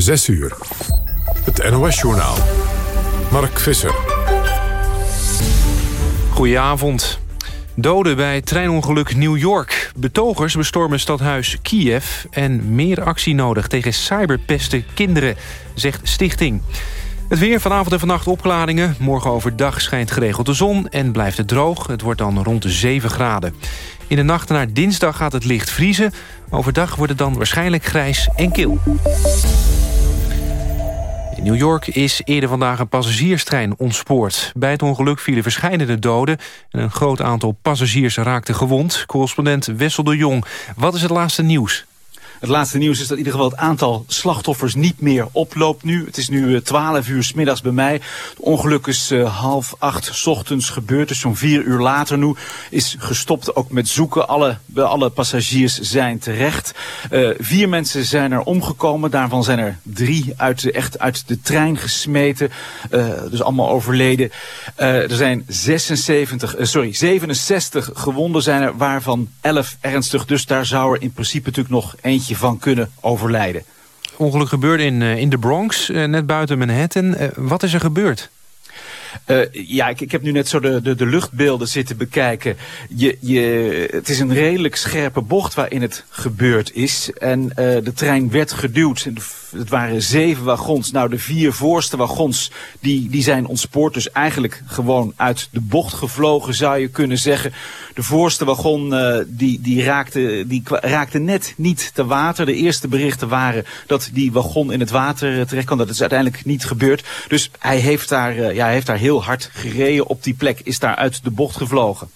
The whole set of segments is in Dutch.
6 uur. Het NOS-journaal. Mark Visser. Goedenavond. Doden bij treinongeluk New York. Betogers bestormen stadhuis Kiev. En meer actie nodig tegen cyberpesten kinderen, zegt Stichting. Het weer vanavond en vannacht opklaringen. Morgen overdag schijnt geregeld de zon en blijft het droog. Het wordt dan rond de 7 graden. In de nacht naar dinsdag gaat het licht vriezen. Overdag wordt het dan waarschijnlijk grijs en kil. New York is eerder vandaag een passagierstrein ontspoord. Bij het ongeluk vielen verschillende doden... en een groot aantal passagiers raakten gewond. Correspondent Wessel de Jong, wat is het laatste nieuws? Het laatste nieuws is dat in ieder geval het aantal slachtoffers niet meer oploopt nu. Het is nu 12 eh, uur s middags bij mij. Het ongeluk is uh, half acht ochtends gebeurd. Dus zo'n vier uur later nu is gestopt ook met zoeken. Alle, alle passagiers zijn terecht. Uh, vier mensen zijn er omgekomen. Daarvan zijn er drie uit de, echt uit de trein gesmeten. Dus allemaal overleden. er zijn 76, sorry, 67 gewonden zijn er, waarvan 11 ernstig. Dus daar zou er in principe natuurlijk nog eentje van kunnen overlijden. Ongeluk gebeurde in, eh, in de Bronx, eh, net buiten Manhattan. Eh, wat is er gebeurd? Uh, ja, ik, ik heb nu net zo de, de, de luchtbeelden zitten bekijken. Je, je, het is een redelijk scherpe bocht waarin het gebeurd is. En uh, de trein werd geduwd. Het waren zeven wagons. Nou, de vier voorste wagons die, die zijn ontspoord. Dus eigenlijk gewoon uit de bocht gevlogen, zou je kunnen zeggen. De voorste wagon uh, die, die, raakte, die raakte net niet te water. De eerste berichten waren dat die wagon in het water terecht kwam. Dat is uiteindelijk niet gebeurd. Dus hij heeft daar, ja, hij heeft daar heel hard gereden op die plek. Is daar uit de bocht gevlogen.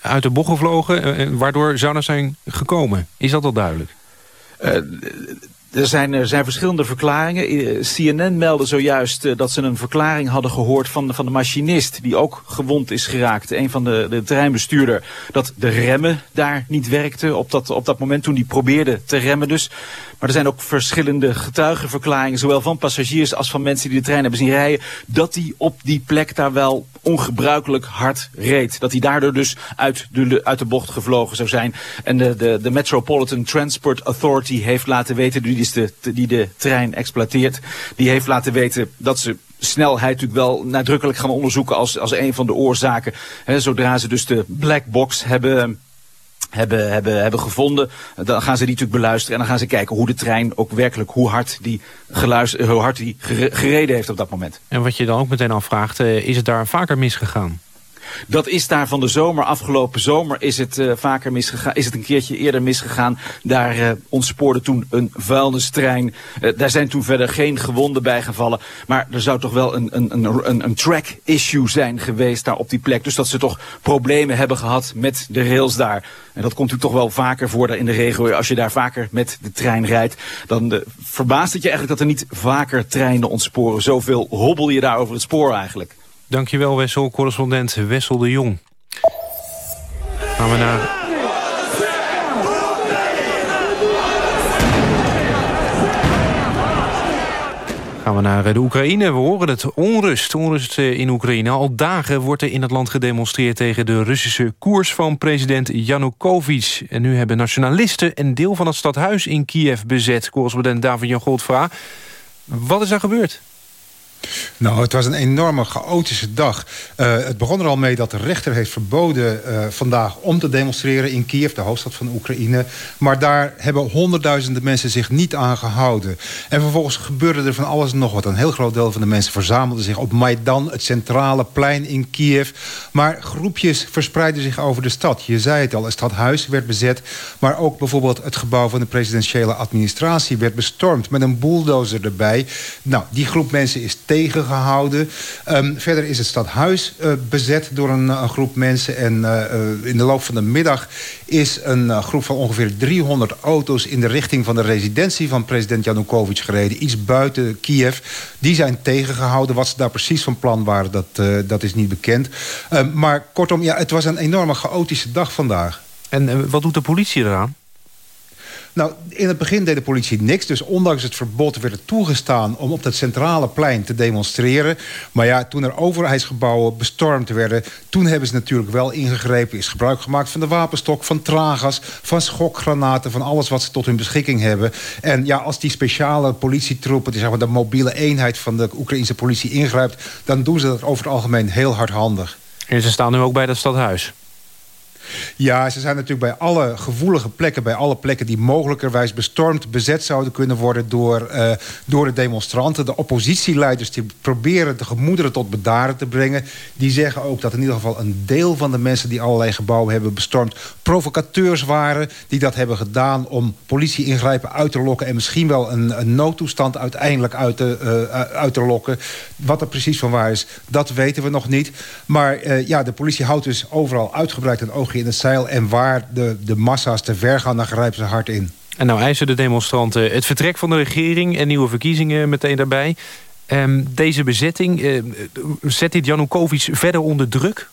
Uit de bocht gevlogen? waardoor zou dat zijn gekomen? Is dat al duidelijk? Uh, er zijn, er zijn verschillende verklaringen. Eh, CNN meldde zojuist uh, dat ze een verklaring hadden gehoord van, van de machinist... die ook gewond is geraakt, een van de, de treinbestuurder... dat de remmen daar niet werkten op dat, op dat moment toen hij probeerde te remmen dus. Maar er zijn ook verschillende getuigenverklaringen... zowel van passagiers als van mensen die de trein hebben zien rijden... dat hij op die plek daar wel ongebruikelijk hard reed. Dat hij daardoor dus uit de, uit de bocht gevlogen zou zijn. En de, de, de Metropolitan Transport Authority heeft laten weten... die, is de, die de trein exploiteert... die heeft laten weten dat ze snelheid natuurlijk wel nadrukkelijk gaan onderzoeken als, als een van de oorzaken. Zodra ze dus de black box hebben hebben, hebben, hebben gevonden. Dan gaan ze die natuurlijk beluisteren en dan gaan ze kijken hoe de trein ook werkelijk, hoe hard die, geluisterd, hoe hard die gereden heeft op dat moment. En wat je dan ook meteen afvraagt, uh, is het daar vaker misgegaan? Dat is daar van de zomer, afgelopen zomer, is het uh, vaker misgegaan. Is het een keertje eerder misgegaan. Daar uh, ontspoorde toen een vuilnistrein. Uh, daar zijn toen verder geen gewonden bij gevallen. Maar er zou toch wel een, een, een, een track issue zijn geweest daar op die plek. Dus dat ze toch problemen hebben gehad met de rails daar. En dat komt natuurlijk toch wel vaker voor daar in de regio. Als je daar vaker met de trein rijdt, dan verbaast het je eigenlijk dat er niet vaker treinen ontsporen. Zoveel hobbel je daar over het spoor eigenlijk. Dankjewel Wessel, correspondent Wessel de Jong. Gaan we naar... Gaan we naar de Oekraïne. We horen het. Onrust. Onrust eh, in Oekraïne. Al dagen wordt er in het land gedemonstreerd... tegen de Russische koers van president Yanukovych. En nu hebben nationalisten een deel van het stadhuis in Kiev bezet. Correspondent David-Jan Goldvra. Wat is er gebeurd? Nou, het was een enorme chaotische dag. Uh, het begon er al mee dat de rechter heeft verboden uh, vandaag om te demonstreren in Kiev, de hoofdstad van Oekraïne. Maar daar hebben honderdduizenden mensen zich niet aan gehouden. En vervolgens gebeurde er van alles en nog wat. Een heel groot deel van de mensen verzamelde zich op Maidan, het centrale plein in Kiev. Maar groepjes verspreidden zich over de stad. Je zei het al, het stadhuis werd bezet. Maar ook bijvoorbeeld het gebouw van de presidentiële administratie werd bestormd met een bulldozer erbij. Nou, die groep mensen is tegengehouden. Um, verder is het stadhuis uh, bezet door een, een, groep mensen. En uh, in de loop van de middag is een groep van ongeveer 300 auto's... in de richting van de residentie van president Janukovic gereden. Iets buiten Kiev. Die zijn tegengehouden. Wat ze daar precies van plan waren, dat, dat is niet bekend. Um, maar kortom, ja, het was een enorme chaotische dag vandaag. En wat doet de politie eraan? Nou, in het begin deed de politie niks. Dus ondanks het verbod werd het toegestaan om op het centrale plein te demonstreren. Maar ja, toen er overheidsgebouwen bestormd werden... toen hebben ze natuurlijk wel ingegrepen. Is gebruik gemaakt van de wapenstok, van tragas, van schokgranaten... van alles wat ze tot hun beschikking hebben. En ja, als die speciale politietroepen... Die, zeg de mobiele eenheid van de Oekraïnse politie ingrijpt... dan doen ze dat over het algemeen heel hardhandig. En ze staan nu ook bij dat stadhuis. Ja, ze zijn natuurlijk bij alle gevoelige plekken... bij alle plekken die mogelijkerwijs bestormd, bezet zouden kunnen worden... door, uh, door de demonstranten. De oppositieleiders die proberen de gemoederen tot bedaren te brengen. Die zeggen ook dat in ieder geval een deel van de mensen... die allerlei gebouwen hebben bestormd... provocateurs waren die dat hebben gedaan... om politie-ingrijpen uit te lokken... en misschien wel een, een noodtoestand uiteindelijk uit te, uh, uit te lokken. Wat er precies van waar is, dat weten we nog niet. Maar uh, ja, de politie houdt dus overal uitgebreid een oogje in het zeil. En waar de, de massa's te ver gaan, dan grijpen ze hard in. En nou eisen de demonstranten het vertrek van de regering... en nieuwe verkiezingen meteen daarbij. Um, deze bezetting, uh, zet dit Janukovic verder onder druk?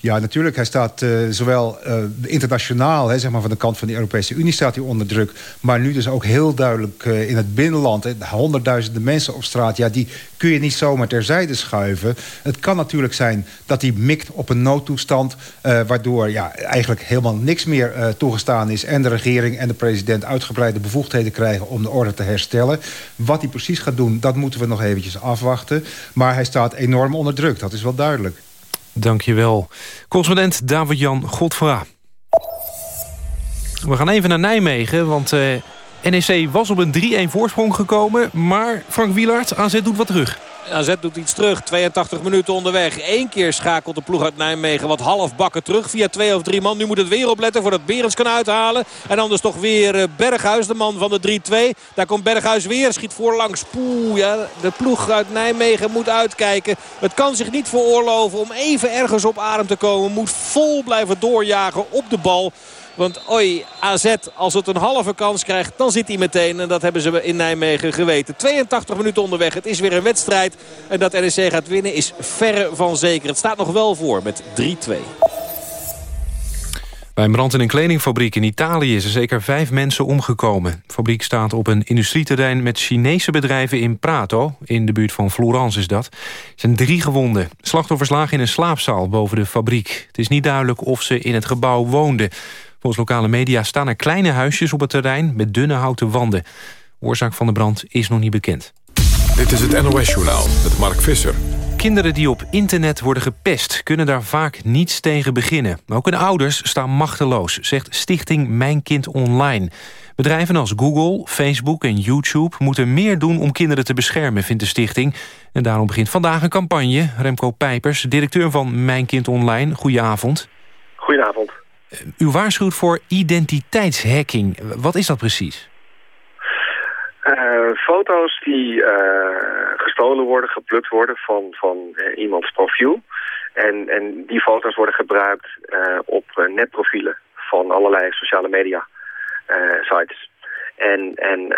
Ja, natuurlijk. Hij staat uh, zowel uh, internationaal, hè, zeg maar van de kant van de Europese Unie staat hij onder druk. Maar nu dus ook heel duidelijk uh, in het binnenland. Hè, honderdduizenden mensen op straat. Ja, die kun je niet zomaar terzijde schuiven. Het kan natuurlijk zijn dat hij mikt op een noodtoestand. waardoor ja, eigenlijk helemaal niks meer toegestaan is. En de regering en de president uitgebreide bevoegdheden krijgen om de orde te herstellen. Wat hij precies gaat doen, dat moeten we nog eventjes afwachten. Maar hij staat enorm onder druk, dat is wel duidelijk. Dankjewel. Correspondent David-Jan Godfra. We gaan even naar Nijmegen, want uh, NEC was op een 3-1 voorsprong gekomen. Maar Frank Wielaert, AZ doet wat terug. AZ doet iets terug. 82 minuten onderweg. Eén keer schakelt de ploeg uit Nijmegen wat half bakken terug. Via twee of drie man. Nu moet het weer opletten voordat Berends kan uithalen. En anders toch weer eh, Berghuis, de man van de 3-2. Daar komt Berghuis weer. Schiet voorlangs. Poeh, ja, de ploeg uit Nijmegen moet uitkijken. Het kan zich niet veroorloven om even ergens op adem te komen. Moet vol blijven doorjagen op de bal. Want oi, AZ, als het een halve kans krijgt, dan zit hij meteen. En dat hebben ze in Nijmegen geweten. 82 minuten onderweg. Het is weer een wedstrijd. En dat NEC gaat winnen is verre van zeker. Het staat nog wel voor met 3-2. Bij een brand in een kledingfabriek in Italië zijn zeker vijf mensen omgekomen. De fabriek staat op een industrieterrein met Chinese bedrijven in Prato. In de buurt van Florence is dat. Er zijn drie gewonden. Slachtoffers lagen in een slaapzaal boven de fabriek. Het is niet duidelijk of ze in het gebouw woonden. Volgens lokale media staan er kleine huisjes op het terrein... met dunne houten wanden. Oorzaak van de brand is nog niet bekend. Dit is het NOS-journaal met Mark Visser. Kinderen die op internet worden gepest kunnen daar vaak niets tegen beginnen. Maar ook hun ouders staan machteloos, zegt stichting Mijn Kind Online. Bedrijven als Google, Facebook en YouTube moeten meer doen om kinderen te beschermen, vindt de stichting. En daarom begint vandaag een campagne. Remco Pijpers, directeur van Mijn Kind Online, goedenavond. Goedenavond. U waarschuwt voor identiteitshacking. Wat is dat precies? Uh, foto's die uh, gestolen worden, geplukt worden van, van uh, iemands profiel. En, en die foto's worden gebruikt op netprofielen van allerlei sociale media sites. En, en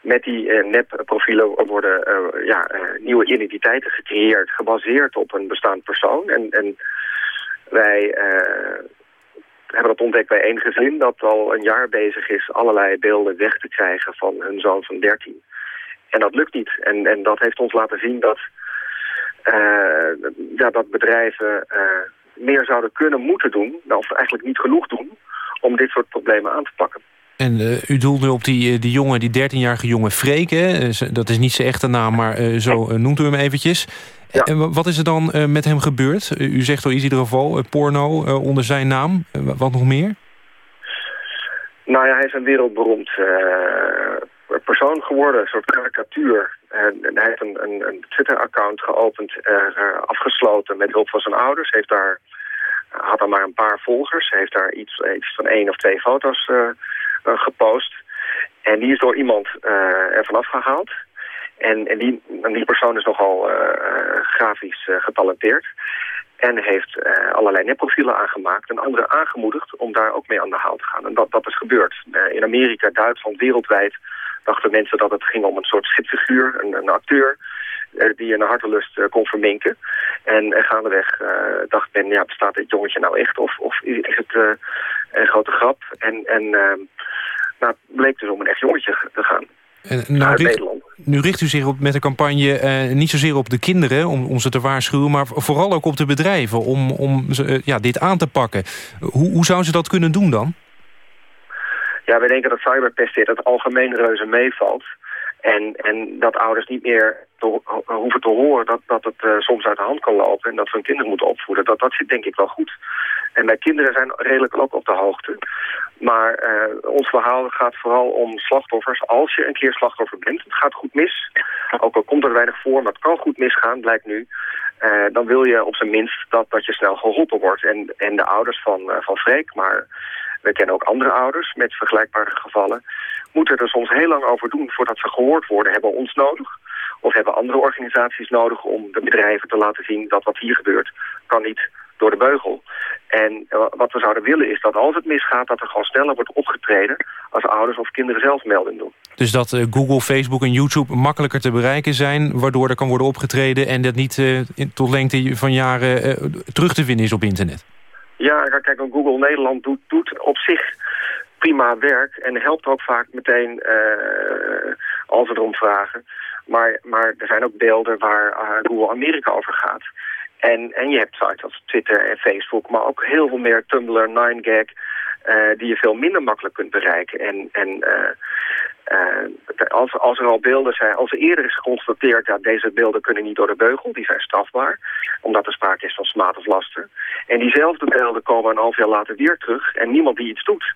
met die nepprofielen worden ja, nieuwe identiteiten gecreëerd, gebaseerd op een bestaand persoon. En, en wij uh, hebben dat ontdekt bij één gezin dat al een jaar bezig is allerlei beelden weg te krijgen van hun zoon van 13. En dat lukt niet. En, en dat heeft ons laten zien dat, uh, ja, dat bedrijven uh, meer zouden kunnen moeten doen, of eigenlijk niet genoeg doen, om dit soort problemen aan te pakken. En u doelt nu op die, die jongen, die 13-jarige jongen Freek. Dat is niet zijn echte naam, maar zo noemt u hem eventjes. En wat is er dan uh, met hem gebeurd? u zegt al in ieder geval uh, porno uh, onder zijn naam. wat nog meer? Nou ja, hij is een wereldberoemd persoon geworden. Een soort karikatuur. En, en hij heeft een, een, een Twitter-account geopend, afgesloten met hulp van zijn ouders. Heeft daar, had dan maar een paar volgers. Heeft daar iets, iets van één of twee foto's gepost. En die is door iemand ervan afgehaald. En, en, die, die persoon is nogal uh, grafisch uh, getalenteerd. En heeft uh, allerlei nepprofielen aangemaakt en anderen aangemoedigd om daar ook mee aan de haal te gaan. En dat, dat is gebeurd. in Amerika, Duitsland, wereldwijd dachten mensen dat het ging om een soort schipfiguur, een, een acteur die naar hartelust kon verminken. En, gaandeweg dacht men, ja, bestaat dit jongetje nou echt? Of, of is het een grote grap? En, en nou, het bleek dus om een echt jongetje te gaan. En, nou, nu richt u zich op, met de campagne uh, niet zozeer op de kinderen... Om, om ze te waarschuwen, maar vooral ook op de bedrijven... om, om uh, ja, dit aan te pakken. Hoe, hoe zou ze dat kunnen doen dan? Ja, wij denken dat cyberpest het algemeen reuze meevalt. En, en dat ouders niet meer hoeven te horen dat, dat het uh, soms uit de hand kan lopen... en dat ze hun kinderen moeten opvoeden. Dat, dat zit denk ik wel goed. En mijn kinderen zijn redelijk ook op de hoogte. Maar uh, ons verhaal gaat vooral om slachtoffers. Als je een keer slachtoffer bent, het gaat goed mis. Ook al komt er weinig voor, maar het kan goed misgaan, blijkt nu. Uh, dan wil je op zijn minst dat, dat je snel geholpen wordt. En, en de ouders van, van Freek, maar we kennen ook andere ouders met vergelijkbare gevallen... moeten er soms heel lang over doen voordat ze gehoord worden. Hebben ons nodig of hebben andere organisaties nodig om de bedrijven te laten zien... dat wat hier gebeurt kan niet door de beugel. En eh, wat we zouden willen is dat als het misgaat... dat er gewoon sneller wordt opgetreden als ouders of kinderen zelf melding doen. Dus dat uh, Google, Facebook en YouTube makkelijker te bereiken zijn... waardoor er kan worden opgetreden... en dat niet uh, tot lengte van jaren terug te vinden is op internet? Ja, kijk, Google Nederland doet, doet op zich prima werk... en helpt ook vaak meteen als we erom vragen... Maar, maar er zijn ook beelden waar Google Amerika over gaat. En, en je hebt sites als Twitter en Facebook, maar ook heel veel meer Tumblr, 9gag... Uh, die je veel minder makkelijk kunt bereiken. En, en als, als er al beelden zijn, als er eerder is geconstateerd... dat deze beelden kunnen niet door de beugel, die zijn strafbaar... omdat er sprake is van smaad of laster. En diezelfde beelden komen een half jaar later weer terug... en niemand die iets doet.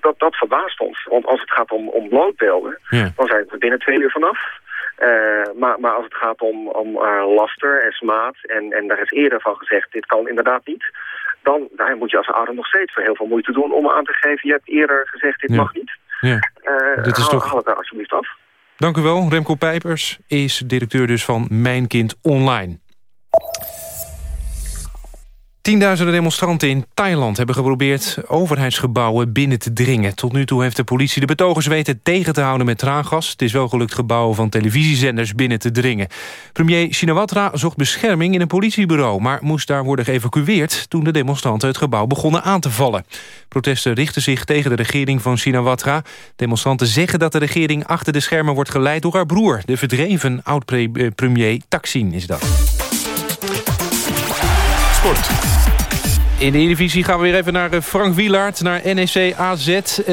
dat, dat verbaast ons. Want als het gaat om, om blootbeelden, ja. dan zijn we er binnen twee uur vanaf... Uh, maar, maar als het gaat om, om uh, laster en smaad, en, en daar is eerder van gezegd, dit kan inderdaad niet, dan daar moet je als ouder nog steeds voor heel veel moeite doen om aan te geven, je hebt eerder gezegd, dit mag niet. Ja. Uh, dit is haal, toch... haal het daar alsjeblieft af. Dank u wel. Remco Pijpers is directeur dus van Mijn Kind Online. Tienduizenden demonstranten in Thailand hebben geprobeerd overheidsgebouwen binnen te dringen. Tot nu toe heeft de politie de betogers weten tegen te houden met traangas. Het is wel gelukt gebouwen van televisiezenders binnen te dringen. Premier Shinawatra zocht bescherming in een politiebureau... maar moest daar worden geëvacueerd toen de demonstranten het gebouw begonnen aan te vallen. Protesten richten zich tegen de regering van Shinawatra. Demonstranten zeggen dat de regering achter de schermen wordt geleid door haar broer... de verdreven oud-premier Taksin is dat. Sport. In de Eredivisie gaan we weer even naar eh, Frank Wielaert, naar NEC AZ. 3-2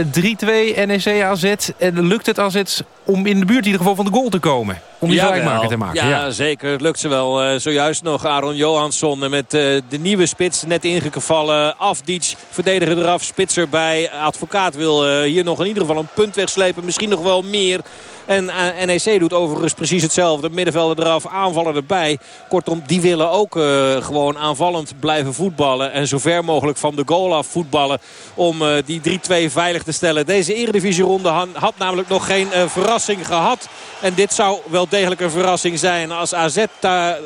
NEC AZ. En lukt het AZ om in de buurt in ieder geval van de goal te komen? Om die gelijkmaker te maken. Ja, ja, zeker. Het lukt ze wel. Uh, zojuist nog Aaron Johansson met uh, de nieuwe spits net ingevallen. Afdic, verdediger eraf, spits erbij. Advocaat wil uh, hier nog in ieder geval een punt wegslepen. Misschien nog wel meer. En uh, NEC doet overigens precies hetzelfde. Middenvelden eraf, aanvallen erbij. Kortom, die willen ook uh, gewoon aanvallend blijven voetballen. En zo ver mogelijk van de goal af voetballen. Om uh, die 3-2 veilig te stellen. Deze eredivisieronde had namelijk nog geen verrassing gehad. En dit zou wel degelijk een verrassing zijn. Als AZ daar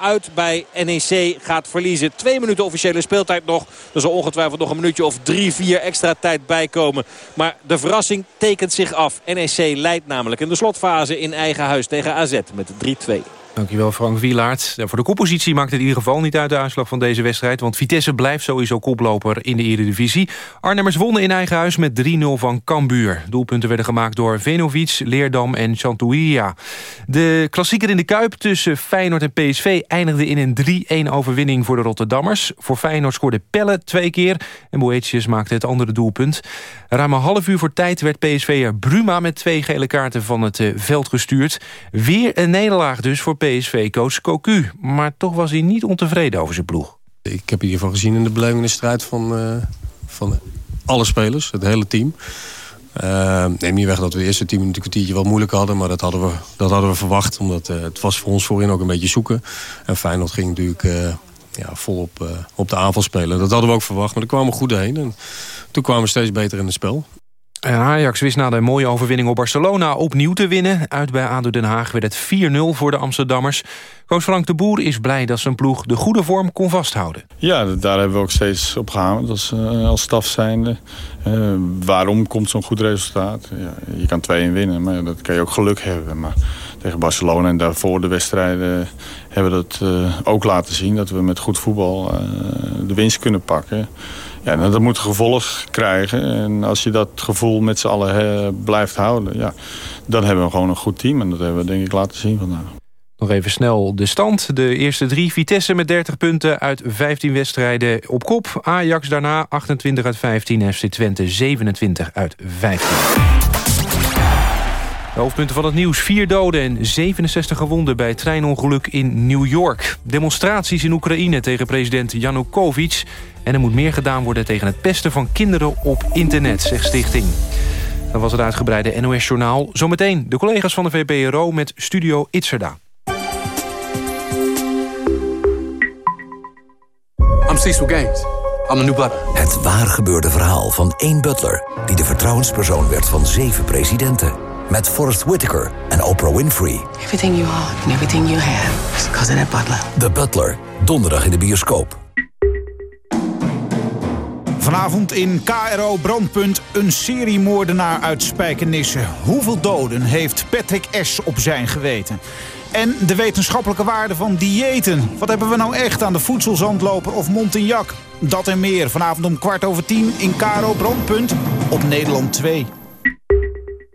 uit bij NEC gaat verliezen. Twee minuten officiële speeltijd nog. Er zal ongetwijfeld nog een minuutje of drie, vier extra tijd bijkomen. Maar de verrassing tekent zich af. NEC leidt namelijk de slotfase in eigen huis tegen AZ met 3-2. Dankjewel Frank Wielaert. Voor de koppositie maakt het in ieder geval niet uit de uitslag van deze wedstrijd... want Vitesse blijft sowieso koploper in de Eredivisie. Arnhemmers wonnen in eigen huis met 3-0 van Cambuur. Doelpunten werden gemaakt door Venovic, Leerdam en Chantuia. De klassieker in de Kuip tussen Feyenoord en PSV... eindigde in een 3-1 overwinning voor de Rotterdammers. Voor Feyenoord scoorde Pelle twee keer en Boetius maakte het andere doelpunt. Ruim een half uur voor tijd werd PSV'er Bruma... met twee gele kaarten van het eh, veld gestuurd. Weer een nederlaag dus voor PSV-coach Cocu. Maar toch was hij niet ontevreden over zijn ploeg. Ik heb geval gezien in de beleving strijd van, uh, van alle spelers, het hele team. Uh, neem niet weg dat we de eerste tien minuten kwartiertje wel moeilijk hadden. Maar dat hadden we, dat hadden we verwacht. Omdat uh, het was voor ons voorin ook een beetje zoeken. En Feyenoord ging natuurlijk uh, ja, volop op de aanval spelen. Dat hadden we ook verwacht. Maar er kwamen we goed heen. En toen kwamen we steeds beter in het spel. Ajax wist na de mooie overwinning op Barcelona opnieuw te winnen. Uit bij ADO Den Haag werd het 4-0 voor de Amsterdammers. Coach Frank de Boer is blij dat zijn ploeg de goede vorm kon vasthouden. Ja, daar hebben we ook steeds op gehamerd als, uh, als staf zijnde. Uh, waarom komt zo'n goed resultaat? Ja, je kan 2-1 winnen, maar dat kan je ook geluk hebben. Maar tegen Barcelona en daarvoor de wedstrijden hebben we dat ook laten zien. Dat we met goed voetbal de winst kunnen pakken. Ja, nou, dat moet gevolg krijgen. En als je dat gevoel met z'n allen blijft houden... Ja, dan hebben we gewoon een goed team. En dat hebben we denk ik laten zien vandaag. Nog even snel de stand. De eerste drie Vitesse met 30 punten uit 15 wedstrijden op kop. Ajax daarna 28 uit 15. FC Twente 27 uit 15. De hoofdpunten van het nieuws. Vier doden en 67 gewonden bij treinongeluk in New York. Demonstraties in Oekraïne tegen president Yanukovych. En er moet meer gedaan worden tegen het pesten van kinderen op internet, zegt Stichting. Dat was het uitgebreide NOS-journaal. Zometeen de collega's van de VPRO met Studio Itzerda. I'm Cecil Gaines. I'm a new butler. Het waar gebeurde verhaal van één butler... die de vertrouwenspersoon werd van zeven presidenten met Forrest Whitaker en Oprah Winfrey. Everything you are and everything you have is because of that butler. The Butler, donderdag in de bioscoop. Vanavond in KRO Brandpunt een seriemoordenaar uit Spijkenisse. Hoeveel doden heeft Patrick S. op zijn geweten? En de wetenschappelijke waarde van diëten. Wat hebben we nou echt aan de voedselzandloper of Montignac? Dat en meer vanavond om kwart over tien in KRO Brandpunt op Nederland 2.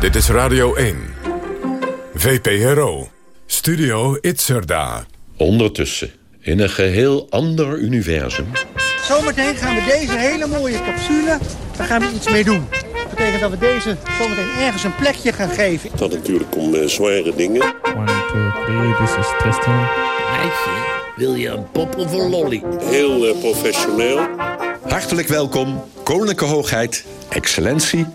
Dit is Radio 1. VPRO. Studio Itzerda. Ondertussen, in een geheel ander universum... Zometeen gaan we deze hele mooie capsule, daar gaan we iets mee doen. Dat betekent dat we deze zometeen ergens een plekje gaan geven. Het gaat natuurlijk om uh, zware dingen. 1, 2, 3, this is testing. Meisje, wil je een pop of een lolly? Heel uh, professioneel. Hartelijk welkom, Koninklijke Hoogheid, Excellentie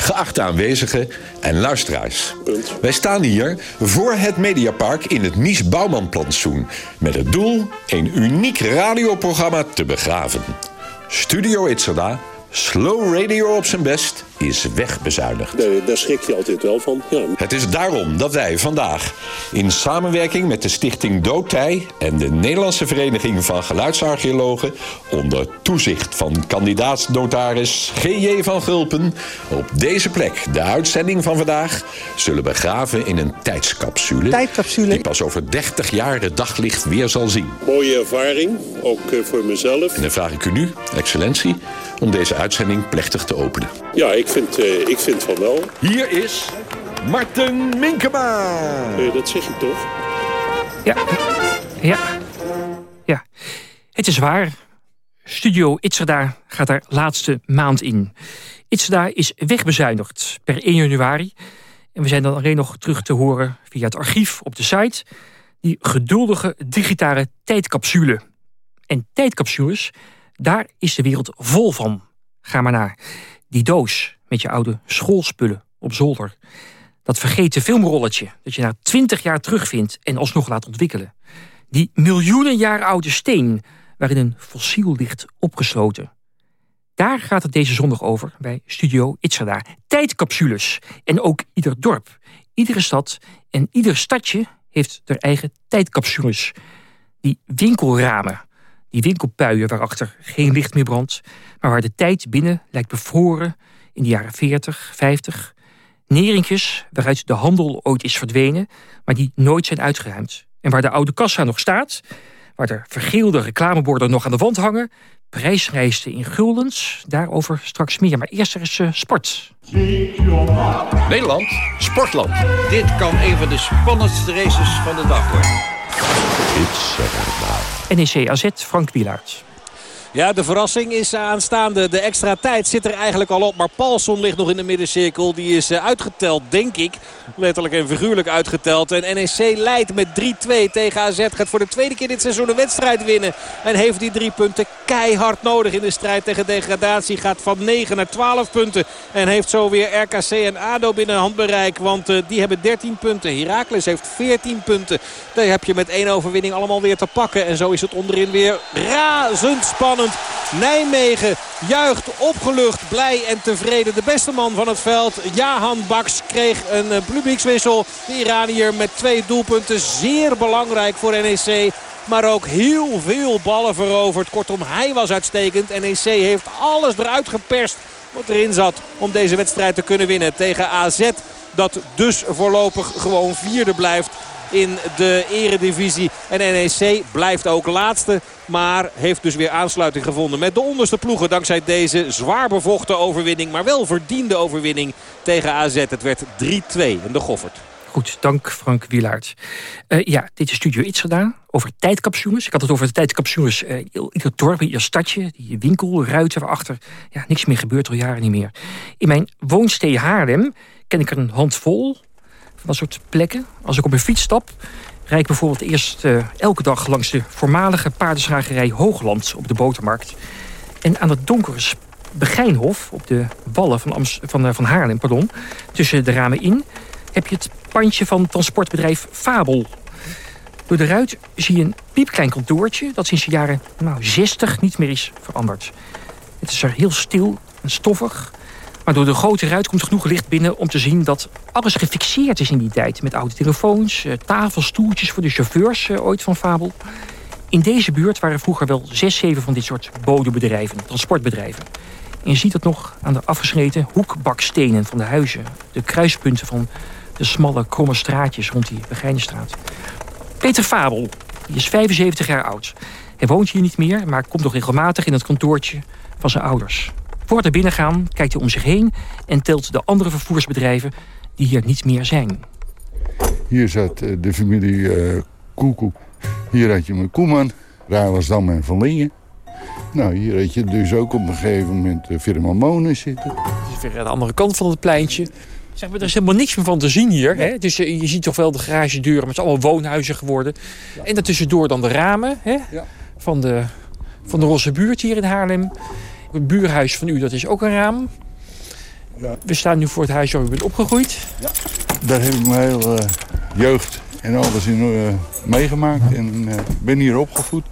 geachte aanwezigen en luisteraars. Wij staan hier voor het Mediapark in het Mies Bouwman-plantsoen... met het doel een uniek radioprogramma te begraven. Studio Itzerda, slow radio op zijn best is wegbezuinigd. Nee, daar schrik je altijd wel van. Ja. Het is daarom dat wij vandaag in samenwerking met de stichting Doodtij... en de Nederlandse Vereniging van Geluidsarcheologen... onder toezicht van kandidaatsnotaris G.J. van Gulpen... op deze plek de uitzending van vandaag zullen begraven in een tijdscapsule... Tijdcapsule. die pas over 30 jaar het daglicht weer zal zien. Mooie ervaring, ook eh, voor mezelf. En dan vraag ik u nu, excellentie, om deze uitzending plechtig te openen. Ja, ik vind, uh, ik vind van wel. Hier is Marten Minkema. Uh, dat zeg ik toch? Ja, ja, ja. Het is waar. Studio Itzerda gaat daar laatste maand in. Itzerda is wegbezuinigd per 1 januari. En we zijn dan alleen nog terug te horen via het archief op de site... die geduldige digitale tijdcapsule. En tijdcapsules, daar is de wereld vol van. Ga maar naar. Die doos met je oude schoolspullen op zolder. Dat vergeten filmrolletje dat je na twintig jaar terugvindt en alsnog laat ontwikkelen. Die miljoenen jaar oude steen waarin een fossiel ligt opgesloten. Daar gaat het deze zondag over bij Studio Itzada. Tijdcapsules. En ook ieder dorp, iedere stad en ieder stadje heeft er eigen tijdcapsules. Die winkelramen die winkelpuien waarachter geen licht meer brandt, maar waar de tijd binnen lijkt bevroren in de jaren 40, 50. Neringjes waaruit de handel ooit is verdwenen, maar die nooit zijn uitgeruimd. En waar de oude kassa nog staat, waar er vergeelde reclameborden nog aan de wand hangen, prijsreisten in guldens, daarover straks meer. Maar eerst er is uh, sport. Nederland, sportland. Dit kan een van de spannendste races van de dag worden. NEC AZ, Frank Wielaert. Ja, de verrassing is aanstaande. De extra tijd zit er eigenlijk al op. Maar Paulson ligt nog in de middencirkel. Die is eh, uitgeteld, denk ik. Letterlijk en figuurlijk uitgeteld. En NEC leidt met 3-2 tegen AZ. Gaat voor de tweede keer dit seizoen een wedstrijd winnen. En heeft die drie punten keihard nodig in de strijd tegen degradatie. Gaat van 9 naar 12 punten. En heeft zo weer RKC en ADO binnen handbereik. Want uh, die hebben 13 punten. Heracles heeft 14 punten. Daar heb je met één overwinning allemaal weer te pakken. En zo is het onderin weer Nijmegen juicht opgelucht, blij en tevreden. De beste man van het veld, Jahan Baks, kreeg een eh, publiekswissel. De Iranier met twee doelpunten. Zeer belangrijk voor NEC. Maar ook heel veel ballen veroverd. Kortom, hij was uitstekend. NEC heeft alles eruit geperst wat erin zat om deze wedstrijd te kunnen winnen tegen AZ. Dat dus voorlopig gewoon vierde blijft in de eredivisie. En NEC blijft ook laatste. Maar heeft dus weer aansluiting gevonden met de onderste ploegen. Dankzij deze zwaar bevochten overwinning. Maar wel verdiende overwinning tegen AZ. Het werd 3-2 in de Goffert. Goed, dank Frank Wielaert. Uh, ja, dit is Studio Iets gedaan over tijdcapsules. Ik had het over de tijdcapsules. Uh, ieder dorp, ieder stadje, die winkel, ruiten waarachter. Ja, niks meer gebeurt al jaren niet meer. In mijn woonstee Haarlem ken ik er een handvol van dat soort plekken. Als ik op een fiets stap, rijd ik bijvoorbeeld eerst uh, elke dag langs de voormalige paardenschragerij Hoogland op de Botermarkt. En aan het donkere Begijnhof, op de wallen van, van, uh, van Haarlem, pardon, tussen de ramen in, heb je het pandje van transportbedrijf Fabel. Door de ruit zie je een piepklein kantoortje dat sinds de jaren nou, 60 niet meer is veranderd. Het is er heel stil en stoffig. Door de grote ruit komt genoeg licht binnen om te zien dat alles gefixeerd is in die tijd. Met oude telefoons, eh, tafels, stoeltjes voor de chauffeurs eh, ooit van Fabel. In deze buurt waren vroeger wel zes, zeven van dit soort bodembedrijven, transportbedrijven. En je ziet het nog aan de afgesneden hoekbakstenen van de huizen. De kruispunten van de smalle, kromme straatjes rond die Begijnenstraat. Peter Fabel, die is 75 jaar oud. Hij woont hier niet meer, maar komt nog regelmatig in het kantoortje van zijn ouders. Voor er binnen gaan kijkt hij om zich heen en telt de andere vervoersbedrijven die hier niet meer zijn. Hier zat eh, de familie uh, Koekoek. Hier had je mijn Koeman, Ravensdam en Van Lingen. Nou, hier had je dus ook op een gegeven moment de firma Monen zitten. Het is weer aan de andere kant van het pleintje. Zeg maar, er is helemaal niks meer van te zien hier. Hè? Dus je, je ziet toch wel de garagedeuren, maar het zijn allemaal woonhuizen geworden. Ja. En daartussendoor dan de ramen hè? Ja. Van, de, van de Rosse buurt hier in Haarlem. Het buurhuis van u, dat is ook een raam. Ja. We staan nu voor het huis waar u bent opgegroeid. Ja. Daar heb ik mijn hele uh, jeugd en alles in uh, meegemaakt. En uh, ben hier opgevoed.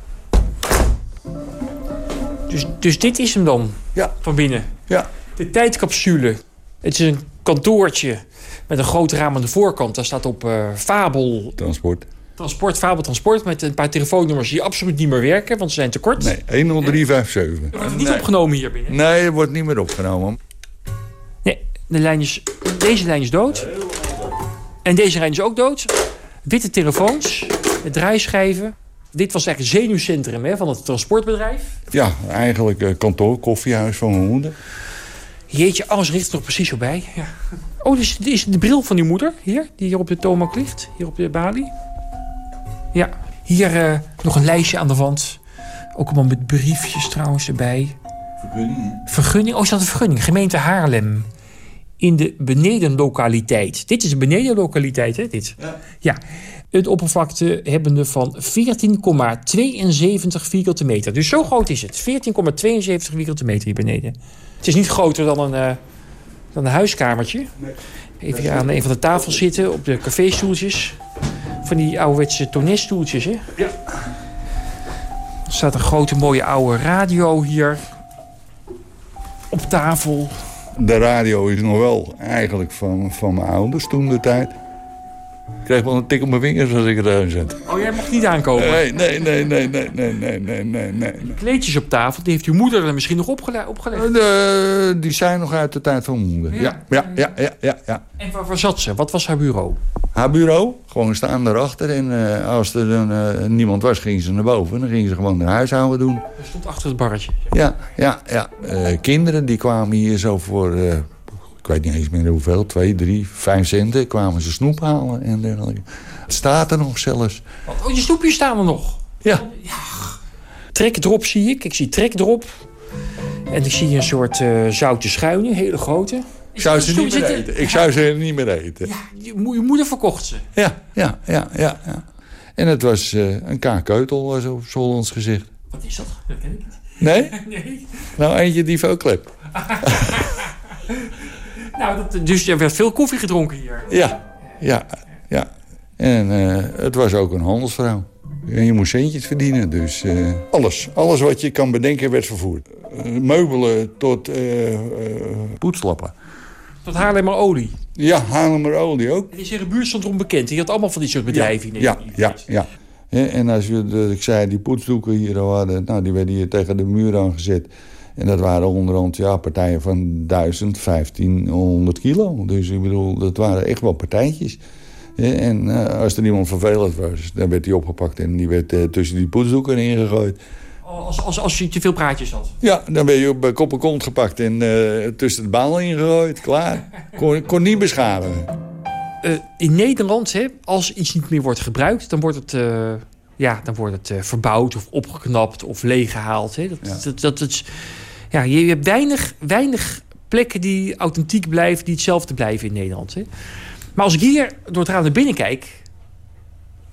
Dus, dus dit is hem dan? Ja. Van binnen? Ja. De tijdcapsule. Het is een kantoortje met een groot raam aan de voorkant. Daar staat op uh, Fabel... Transport. Transport, Fabel Transport. Met een paar telefoonnummers die absoluut niet meer werken. Want ze zijn te kort. Nee, 10357. Dat wordt niet nee. opgenomen hier binnen? Nee, het wordt niet meer opgenomen. Nee, de lijn is, deze lijn is dood. En deze lijn is ook dood. Witte telefoons. Draaischijven. Dit was eigenlijk het zenuwcentrum hè, van het transportbedrijf. Ja, eigenlijk uh, kantoor, koffiehuis van mijn moeder. Jeetje, alles richt er nog precies zo bij. Ja. Oh, dus dit is de bril van uw moeder, hier, die hier op de toonbank ligt. Hier op de balie. Ja, hier uh, nog een lijstje aan de wand. Ook allemaal met briefjes trouwens erbij. Vergunning, Vergunning, oh, is dat een vergunning? Gemeente Haarlem. In de benedenlokaliteit. Dit is de benedenlokaliteit, hè, dit? Ja. ja. Een oppervlakte hebbende van 14,72 vierkante meter. Dus zo groot is het. 14,72 vierkante meter hier beneden. Het is niet groter dan een, uh, dan een huiskamertje. Nee. Even hier aan een van de tafels zitten, op de caféstoeltjes. Van die ouderwetse toneelstoeltjes, hè? Ja. Er staat een grote mooie oude radio hier. Op tafel. De radio is nog wel eigenlijk van, van mijn ouders toen de tijd. Ik kreeg wel een tik op mijn vingers als ik eruit zet. Oh, jij mag niet aankomen? Nee, nee, nee, nee, nee, nee, nee, nee, nee, nee. Die kleedjes op tafel, die heeft uw moeder er misschien nog opgele opgelegd? De, die zijn nog uit de tijd van mijn moeder. Ja, ja, ja, ja, ja. ja. En waar, waar zat ze? Wat was haar bureau? Haar bureau? Gewoon staan erachter. En uh, als er dan uh, niemand was, gingen ze naar boven. Dan gingen ze gewoon naar huishouden doen. Er stond achter het barretje? Ja, ja, ja. Uh, kinderen die kwamen hier zo voor ik weet niet eens meer hoeveel, twee, drie, vijf centen, kwamen ze snoep halen en dergelijke. Het staat er nog zelfs. Oh, je snoepjes staan er nog? Ja. ja. trekdrop zie ik. Ik zie trekdrop. En ik zie een soort uh, zoute schuine, hele grote. Ik zou ze niet meer eten. Ik zou ze niet meer eten. Ja, je, moeder verkocht ze. Ja, ja, ja, ja. ja. En het was uh, een kaakkeutel, zo op Hollands gezicht. Wat is dat? Dat ken ik niet. Nee? nee. Nou, eentje die veel klep. nou, dat, dus er werd veel koffie gedronken hier. Ja, ja, ja. En uh, het was ook een handelsvrouw. En je moest centjes verdienen, dus uh, alles. Alles wat je kan bedenken werd vervoerd. Uh, meubelen tot poetslappen. Tot Haarlemmer olie? Ja, Haarlemmer olie ook. En is hier een buurt stond onbekend. Je had allemaal van die soort bedrijven ja, in Ja, ja, ja. En als je, ik zei, die poetsdoeken hier hadden... Nou, die werden hier tegen de muur aangezet. En dat waren onderhand ja, partijen van 1000, 1500 kilo. Dus ik bedoel, dat waren echt wel partijtjes. En uh, als er iemand vervelend was, dan werd hij opgepakt... en die werd uh, tussen die poetsdoeken ingegooid. Als, als, als je te veel praatjes had? Ja, dan ben je op kop en kont gepakt en uh, tussen de baal ingegooid. Klaar. Kon, kon niet beschadigen. in Nederland, hè, als iets niet meer wordt gebruikt... dan wordt het, ja, dan wordt het verbouwd of opgeknapt of leeggehaald. Hè. Dat, ja. dat, dat, dat, ja, je hebt weinig, weinig plekken die authentiek blijven... die hetzelfde blijven in Nederland. Hè. Maar als ik hier door het raam naar binnen kijk...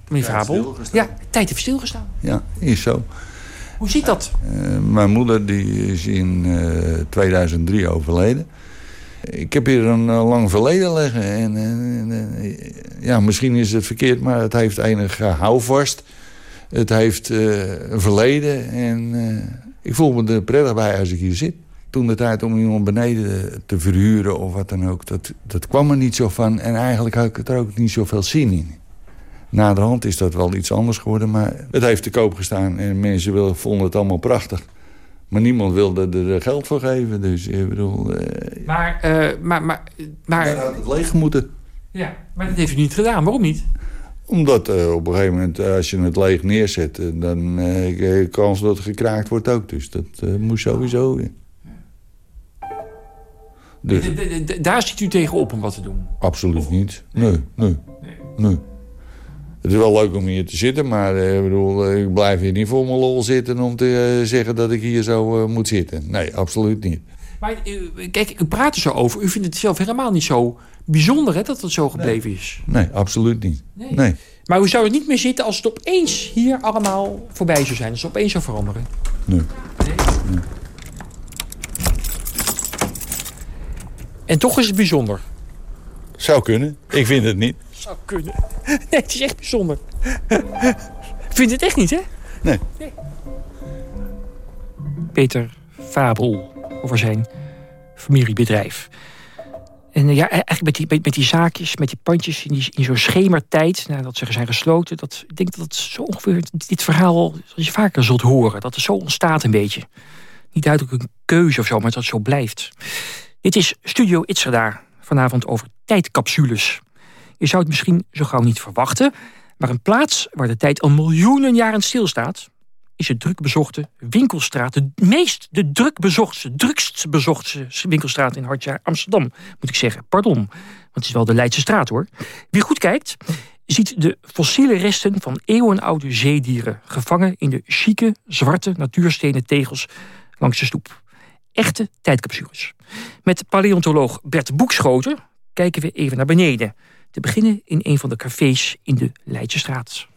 meneer Fabel... Ja, tijd heeft stilgestaan. Ja, is zo. Hoe ziet dat? Uh, mijn moeder die is in uh, 2003 overleden. Ik heb hier een uh, lang verleden liggen. En, en ja, misschien is het verkeerd, maar het heeft enige houvast. Het heeft een verleden. En ik voel me er prettig bij als ik hier zit toen de tijd om iemand beneden te verhuren of wat dan ook... Dat, dat kwam er niet zo van en eigenlijk had ik er ook niet zoveel zin in. Na de hand is dat wel iets anders geworden, maar het heeft te koop gestaan... en mensen wilden, vonden het allemaal prachtig. Maar niemand wilde er geld voor geven, dus ik bedoel... Eh, maar, uh, maar, maar, maar... Had het leeg moeten. Ja, maar dat heeft u niet gedaan. Waarom niet? Omdat uh, op een gegeven moment, als je het leeg neerzet... dan uh, kans dat het gekraakt wordt ook. Dus dat moest sowieso... Dus... Daar ziet u tegen op om wat te doen? Absoluut niet. Nee, nee, nee. Het is wel leuk om hier te zitten, maar ik, bedoel, ik blijf hier niet voor mijn lol zitten... om te zeggen dat ik hier zo moet zitten. Nee, absoluut niet. Maar kijk, u praat er zo over. U vindt het zelf helemaal niet zo bijzonder hè, dat het zo gebleven nee. is? Nee, absoluut niet. Nee. nee. Maar u zou er niet meer zitten als het opeens hier allemaal voorbij zou zijn? Als het opeens zou veranderen? Nee. En toch is het bijzonder. Zou kunnen. Ik vind het niet. Zou kunnen. Nee, het is echt bijzonder. Vind het echt niet, hè? Nee. nee. Peter Fabel over zijn familiebedrijf. En ja, eigenlijk met die, met, die zaakjes, met die pandjes in, die, in zo'n schemertijd... nadat ze zijn gesloten... Dat, ik denk dat het zo ongeveer dit verhaal dat je vaker zult horen. Dat het zo ontstaat een beetje. Niet duidelijk een keuze of zo, maar dat het zo blijft. Dit is Studio Itzerda, vanavond over tijdcapsules. Je zou het misschien zo gauw niet verwachten... maar een plaats waar de tijd al miljoenen jaren stilstaat... is de drukbezochte winkelstraat. De meest, de drukbezochtste, drukst bezochte winkelstraat in Hartjaar Amsterdam. Moet ik zeggen, pardon. Want het is wel de Leidse straat hoor. Wie goed kijkt, ziet de fossiele resten van eeuwenoude zeedieren... gevangen in de chique, zwarte natuurstenen tegels langs de stoep echte tijdcapsules. Met paleontoloog Bert Boekschoten kijken we even naar beneden. Te beginnen in een van de cafés in de Leidse straat.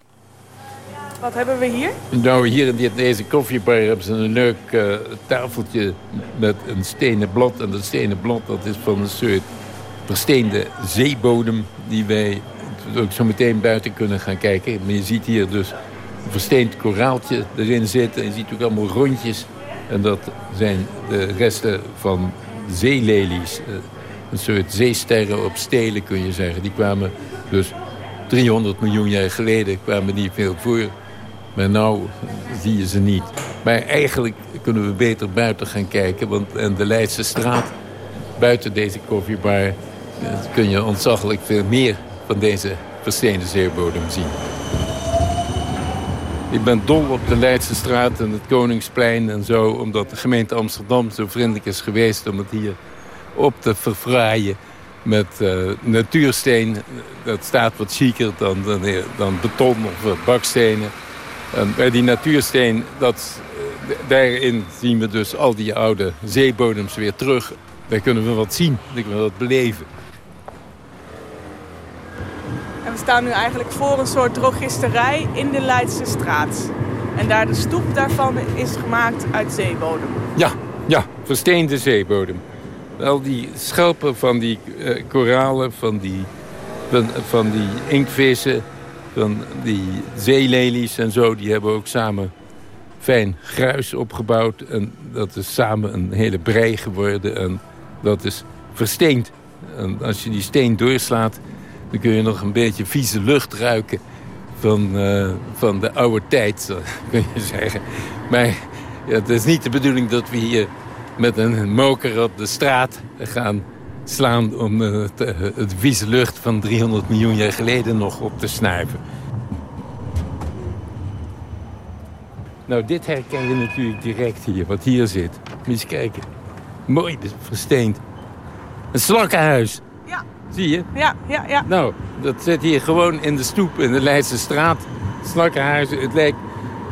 Wat hebben we hier? Nou, hier in deze koffiebar hebben ze een leuk uh, tafeltje met een stenen blad. En dat stenen blad dat is van een soort versteende zeebodem... die wij ook zo meteen buiten kunnen gaan kijken. Maar je ziet hier dus een versteend koraaltje erin zitten. En je ziet ook allemaal rondjes en dat zijn de resten van zeelelies. Eh, een soort zeesterren op stelen, kun je zeggen. Die kwamen dus 300 miljoen jaar geleden kwamen die veel voor. Maar nu zie je ze niet. Maar eigenlijk kunnen we beter buiten gaan kijken. Want in de Leidse straat, buiten deze koffiebar... Kun je ontzaglijk veel meer van deze versteende zeebodem zien. Ik ben dol op de Leidse straat en het Koningsplein en zo... omdat de gemeente Amsterdam zo vriendelijk is geweest om het hier op te verfraaien met uh, natuursteen. Dat staat wat chiquer dan, dan, dan beton of bakstenen. En bij die natuursteen, dat, eh, daarin zien we dus al die oude zeebodems weer terug. Daar kunnen we wat zien, daar kunnen we wat beleven. En we staan nu eigenlijk voor een soort drogisterij in de Leidse straat. En daar de stoep daarvan is gemaakt uit zeebodem. Ja, ja, versteende zeebodem. Al die schelpen van die uh, koralen, van die, van, van die inkvissen, van die zeelelies en zo... die hebben ook samen fijn gruis opgebouwd. En dat is samen een hele brei geworden. En dat is versteend. En als je die steen doorslaat, dan kun je nog een beetje vieze lucht ruiken... van, uh, van de oude tijd, kun je zeggen. Maar ja, het is niet de bedoeling dat we hier met een moker op de straat gaan slaan... om het, uh, het vieze lucht van 300 miljoen jaar geleden nog op te snuiven. Nou, dit herken je natuurlijk direct hier, wat hier zit. Moet je eens kijken. Mooi versteend. Een slakkenhuis. Ja. Zie je? Ja, ja, ja. Nou, dat zit hier gewoon in de stoep in de Leidse straat. Slakkenhuizen. Het lijkt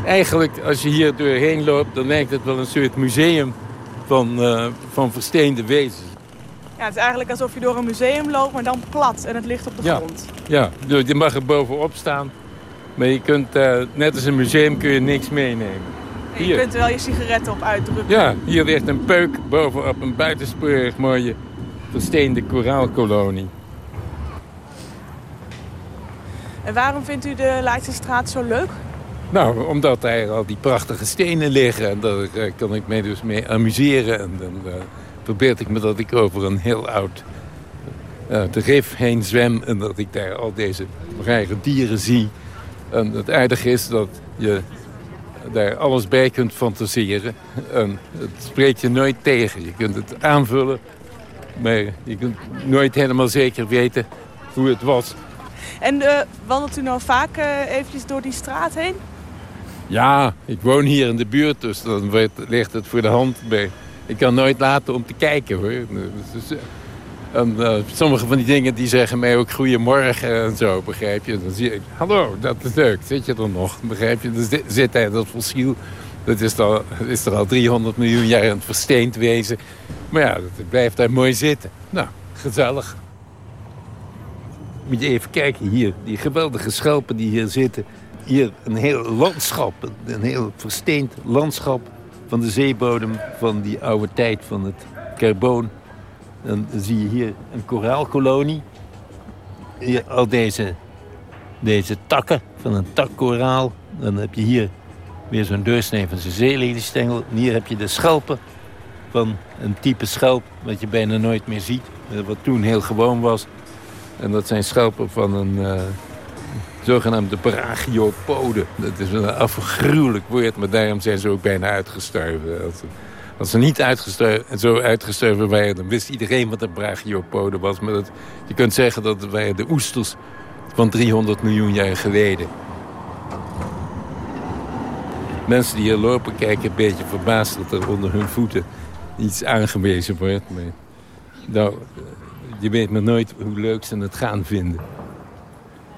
eigenlijk, als je hier doorheen loopt... dan lijkt het wel een soort museum van, uh, van versteende wezens. Ja, het is eigenlijk alsof je door een museum loopt, maar dan plat en het ligt op de ja. grond. Ja, dus je mag er bovenop staan. Maar je kunt, uh, net als een museum, kun je niks meenemen. En je kunt er wel je sigaretten op uitdrukken. Ja, hier ligt een peuk bovenop een buitensporig mooie versteende koraalkolonie. En waarom vindt u de Leidse straat zo leuk? Nou, omdat daar al die prachtige stenen liggen. En daar uh, kan ik mij dus mee amuseren. En dan uh, verbeeld ik me dat ik over een heel oud uh, de rif heen zwem. En dat ik daar al deze rare dieren zie. En het aardige is dat je daar alles bij kunt fantaseren. En het spreekt je nooit tegen. Je kunt het aanvullen. Maar je kunt nooit helemaal zeker weten hoe het was. En uh, wandelt u nou vaak uh, eventjes door die straat heen? Ja, ik woon hier in de buurt, dus dan werd, ligt het voor de hand. Bij. Ik kan nooit laten om te kijken, hoor. Dus, en, uh, sommige van die dingen die zeggen mij ook goedemorgen en zo, begrijp je? Dan zie ik, hallo, dat is leuk, zit je er nog, begrijp je? Dan zit hij, dat fossiel, dat is, al, is er al 300 miljoen jaar aan het versteend wezen. Maar ja, dat blijft daar mooi zitten. Nou, gezellig. Moet je even kijken hier, die geweldige schelpen die hier zitten. Hier een heel landschap, een heel versteend landschap van de zeebodem van die oude tijd van het carboon. Dan zie je hier een koraalkolonie. Hier al deze, deze takken van een takkoraal. Dan heb je hier weer zo'n doorsnee van zijn zeeleliestengel. En hier heb je de schelpen van een type schelp wat je bijna nooit meer ziet. Wat toen heel gewoon was. En dat zijn schelpen van een uh, zogenaamde brachiopode. Dat is een afgruwelijk woord, maar daarom zijn ze ook bijna uitgestorven. Als, ze niet uitgestorven, zo uitgestorven waren, dan wist iedereen wat een brachiopode was. Maar dat, je kunt zeggen dat waren de oesters van 300 miljoen jaar geleden. Mensen die hier lopen kijken een beetje verbaasd dat er onder hun voeten iets aangewezen wordt. Maar, nou, je weet maar nooit hoe leuk ze het gaan vinden.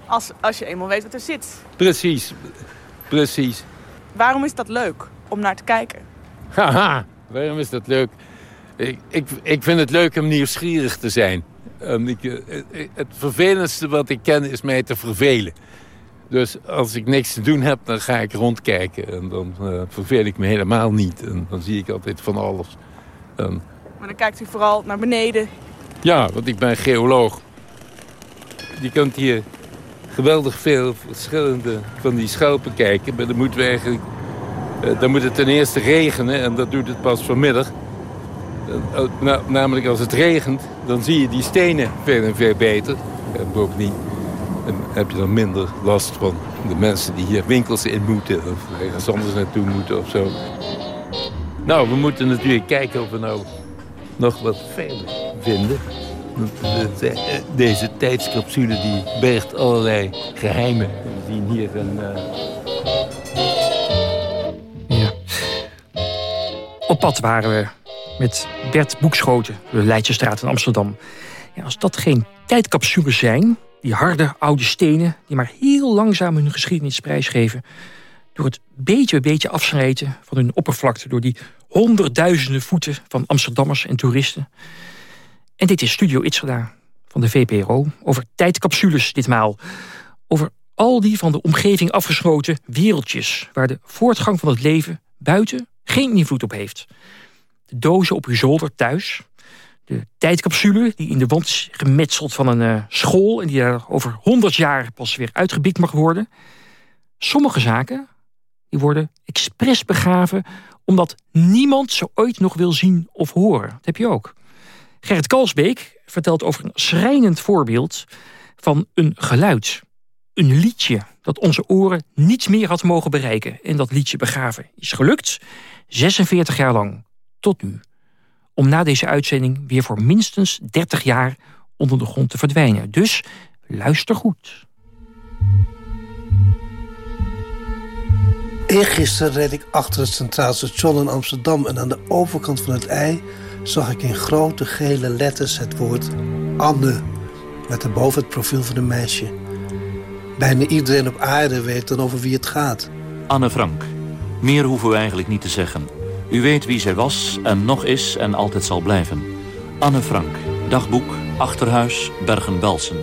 Als, als je eenmaal weet wat er zit. Precies, precies. Waarom is dat leuk om naar te kijken? Haha, waarom is dat leuk? Ik, ik, ik vind het leuk om nieuwsgierig te zijn. Um, ik, het vervelendste wat ik ken is mij te vervelen. Dus als ik niks te doen heb, dan ga ik rondkijken. En dan uh, verveel ik me helemaal niet. En dan zie ik altijd van alles. Um, maar dan kijkt u vooral naar beneden. Ja, want ik ben geoloog. Je kunt hier geweldig veel verschillende van die schelpen kijken. Maar dan moeten we eigenlijk... Uh, dan moet het ten eerste regenen en dat doet het pas vanmiddag. Na, namelijk als het regent, dan zie je die stenen veel en veel beter. En bovendien en heb je dan minder last van de mensen die hier winkels in moeten... of ergens anders naartoe moeten of zo. Nou, we moeten natuurlijk kijken of we nou nog wat verder vinden. Deze tijdscapsule die bergt allerlei geheimen. We zien hier een... Uh... Ja. Op pad waren we met Bert Boekschoten, de Leidsestraat in Amsterdam. Ja, als dat geen tijdcapsules zijn, die harde oude stenen... die maar heel langzaam hun geschiedenis prijsgeven... door het beetje bij beetje afsnijden van hun oppervlakte... door die honderdduizenden voeten van Amsterdammers en toeristen. En dit is Studio Itzerda van de VPRO. Over tijdcapsules ditmaal. Over al die van de omgeving afgesloten wereldjes... waar de voortgang van het leven buiten geen invloed op heeft. De dozen op uw zolder thuis. De tijdcapsule die in de wand is gemetseld van een uh, school... en die daar over honderd jaar pas weer uitgebikt mag worden. Sommige zaken die worden expres begraven... omdat niemand ze ooit nog wil zien of horen. Dat heb je ook. Gerrit Kalsbeek vertelt over een schrijnend voorbeeld van een geluid. Een liedje dat onze oren niets meer had mogen bereiken. En dat liedje begraven is gelukt. 46 jaar lang. Tot nu. Om na deze uitzending weer voor minstens 30 jaar onder de grond te verdwijnen. Dus luister goed. Eergisteren reed ik achter het Centraal Station in Amsterdam... en aan de overkant van het ei zag ik in grote gele letters het woord Anne... met erboven het profiel van een meisje. Bijna iedereen op aarde weet dan over wie het gaat. Anne Frank. Meer hoeven we eigenlijk niet te zeggen. U weet wie zij was en nog is en altijd zal blijven. Anne Frank. Dagboek, Achterhuis, Bergen-Belsen.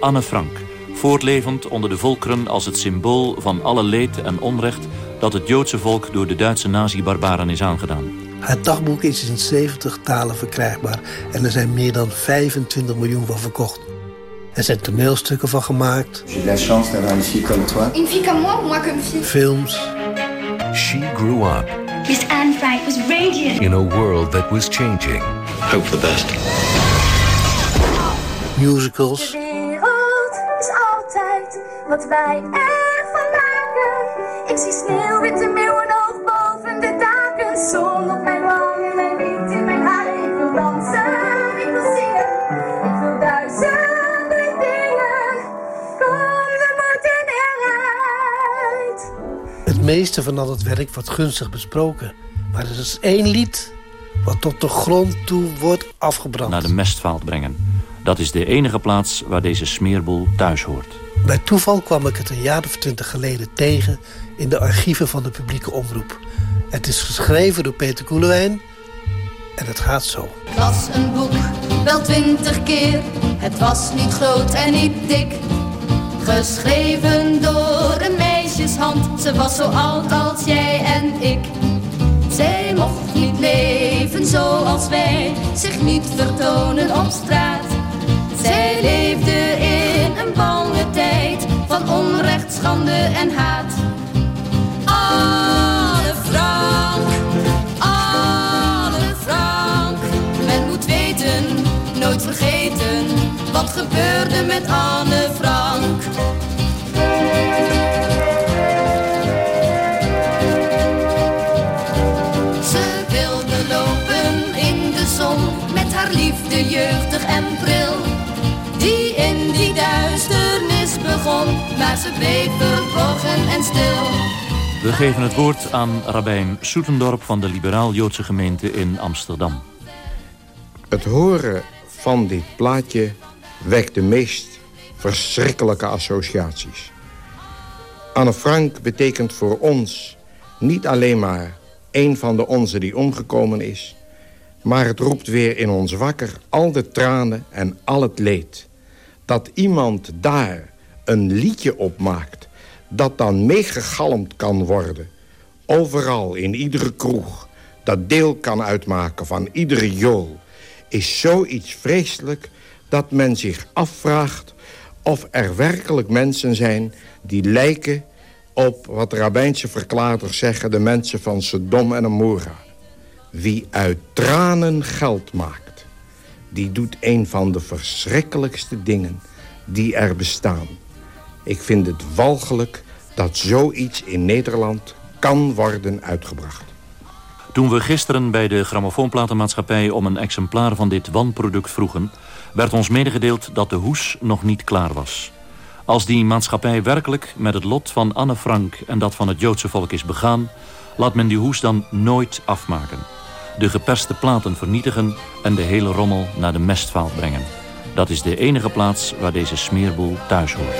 Anne Frank. Voortlevend onder de volkeren als het symbool van alle leed en onrecht... dat het Joodse volk door de Duitse nazi-barbaren is aangedaan. Het dagboek is in 70 talen verkrijgbaar... en er zijn meer dan 25 miljoen van verkocht. Er zijn toneelstukken van gemaakt. J'ai la chance d'avoir une fille comme toi. Une fille comme moi, moi comme fille. Films. She grew up. Miss Anne Frank was radiant. In a world that was changing. Hope for the best. Musicals. De wereld is altijd wat wij ervan maken. Ik zie sneeuwwitte meeste van al het werk wordt gunstig besproken. Maar er is één lied wat tot de grond toe wordt afgebrand. Naar de mestvaalt brengen. Dat is de enige plaats waar deze smeerboel thuis hoort. Bij toeval kwam ik het een jaar of twintig geleden tegen... in de archieven van de publieke omroep. Het is geschreven door Peter Koelewijn en het gaat zo. Het was een boek, wel twintig keer. Het was niet groot en niet dik. Geschreven door een Ze was zo oud als jij en ik. Zij mocht niet leven zoals wij. Zich niet vertonen op straat. Zij leefde in een bange tijd. Van onrecht, schande en haat. Anne Frank, Anne Frank. Men moet weten, nooit vergeten. Wat gebeurde met Anne Frank? Liefde jeugdig en pril. Die in die duisternis begon, maar ze bleef verborgen en stil. We geven het woord aan rabbijn Soetendorp van de liberaal-Joodse gemeente in Amsterdam. Het horen van dit plaatje wekt de meest verschrikkelijke associaties. Anne Frank betekent voor ons niet alleen maar een van de onze die omgekomen is... maar het roept weer in ons wakker al de tranen en al het leed. Dat iemand daar een liedje op maakt dat dan meegegalmd kan worden... overal, in iedere kroeg, dat deel kan uitmaken van iedere jool... is zoiets vreselijk dat men zich afvraagt... of er werkelijk mensen zijn die lijken op wat rabbijnse verklaarders zeggen... de mensen van Sodom en Amora. Wie uit tranen geld maakt, die doet een van de verschrikkelijkste dingen die er bestaan. Ik vind het walgelijk dat zoiets in Nederland kan worden uitgebracht. Toen we gisteren bij de grammofoonplatenmaatschappij... om een exemplaar van dit wanproduct vroegen... werd ons medegedeeld dat de hoes nog niet klaar was. Als die maatschappij werkelijk met het lot van Anne Frank... en dat van het Joodse volk is begaan... laat men die hoes dan nooit afmaken de geperste platen vernietigen en de hele rommel naar de mestvaal brengen. Dat is de enige plaats waar deze smeerboel thuis hoort.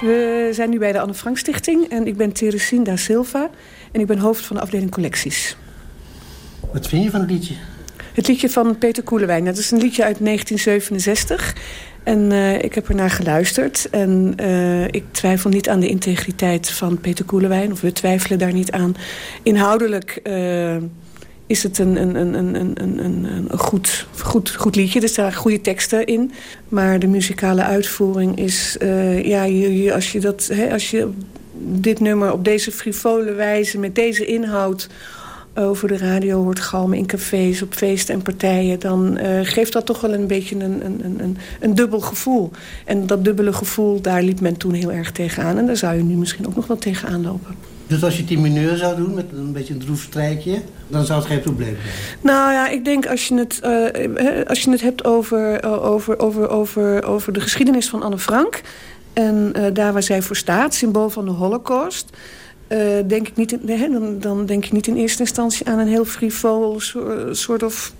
We zijn nu bij de Anne Frank Stichting en ik ben Teresinda Silva en ik ben hoofd van de afdeling collecties. Wat vind je van het liedje? Het liedje van Peter Koelewijn. Dat is een liedje uit 1967. En uh, ik heb ernaar geluisterd. En uh, ik twijfel niet aan de integriteit van Peter Koelewijn. Of we twijfelen daar niet aan. Inhoudelijk uh, is het een, een, een, een, een, een, een goed, goed, goed liedje. Er staan goede teksten in. Maar de muzikale uitvoering is... ja, je, je, als, je dat, hè, als je dit nummer op deze frivole wijze... met deze inhoud over de radio hoort galmen in cafés, op feesten en partijen... dan uh, geeft dat toch wel een beetje een, een, een, een dubbel gevoel. En dat dubbele gevoel, daar liep men toen heel erg tegenaan. En daar zou je nu misschien ook nog wel tegenaan lopen. Dus als je het in mineur zou doen, met een beetje een droef strijkje... dan zou het geen probleem zijn? Nou ja, ik denk als je het, uh, als je het hebt over, over, over, over, over de geschiedenis van Anne Frank... en daar waar zij voor staat, symbool van de holocaust... Uh, denk ik niet in, nee, dan, dan denk je niet in eerste instantie aan een heel frivol soort of...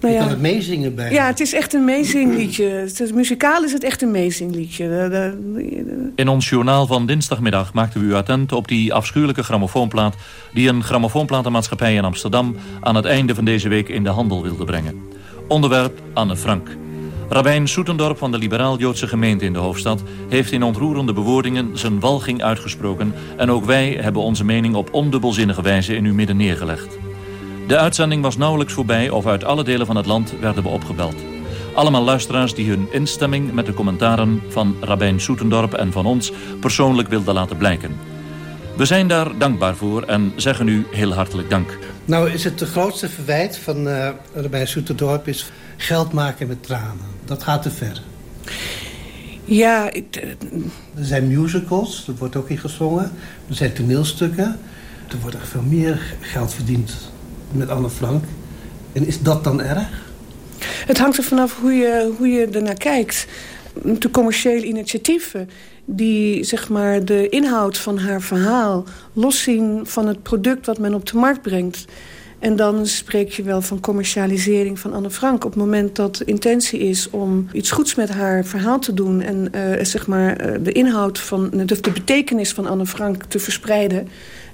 Nou ja. Je kan het meezingen bij. Ja, het is echt een meezingliedje. Het muzikaal is het echt een meezingliedje. In ons journaal van dinsdagmiddag maakten we u attent op die afschuwelijke grammofoonplaat... die een grammofoonplatenmaatschappij in Amsterdam... aan het einde van deze week in de handel wilde brengen. Onderwerp Anne Frank. Rabijn Soetendorp van de liberaal-Joodse gemeente in de hoofdstad... heeft in ontroerende bewoordingen zijn walging uitgesproken... en ook wij hebben onze mening op ondubbelzinnige wijze in uw midden neergelegd. De uitzending was nauwelijks voorbij of uit alle delen van het land werden we opgebeld. Allemaal luisteraars die hun instemming met de commentaren van Rabijn Soetendorp en van ons persoonlijk wilden laten blijken. We zijn daar dankbaar voor en zeggen u heel hartelijk dank. Nou is het de grootste verwijt van uh, Rabijn Soetendorp is geld maken met tranen. Dat gaat te ver. Ja, ik, er zijn musicals, er wordt ook in gezongen. Er zijn toneelstukken. Er wordt er veel meer geld verdiend met Anne Frank. En is dat dan erg? Het hangt er vanaf hoe je, hoe je ernaar kijkt. De commerciële initiatieven die zeg maar, de inhoud van haar verhaal loszien van het product wat men op de markt brengt. En dan spreek je wel van commercialisering van Anne Frank. Op het moment dat de intentie is om iets goeds met haar verhaal te doen... en uh, zeg maar, uh, de inhoud van de, de betekenis van Anne Frank te verspreiden...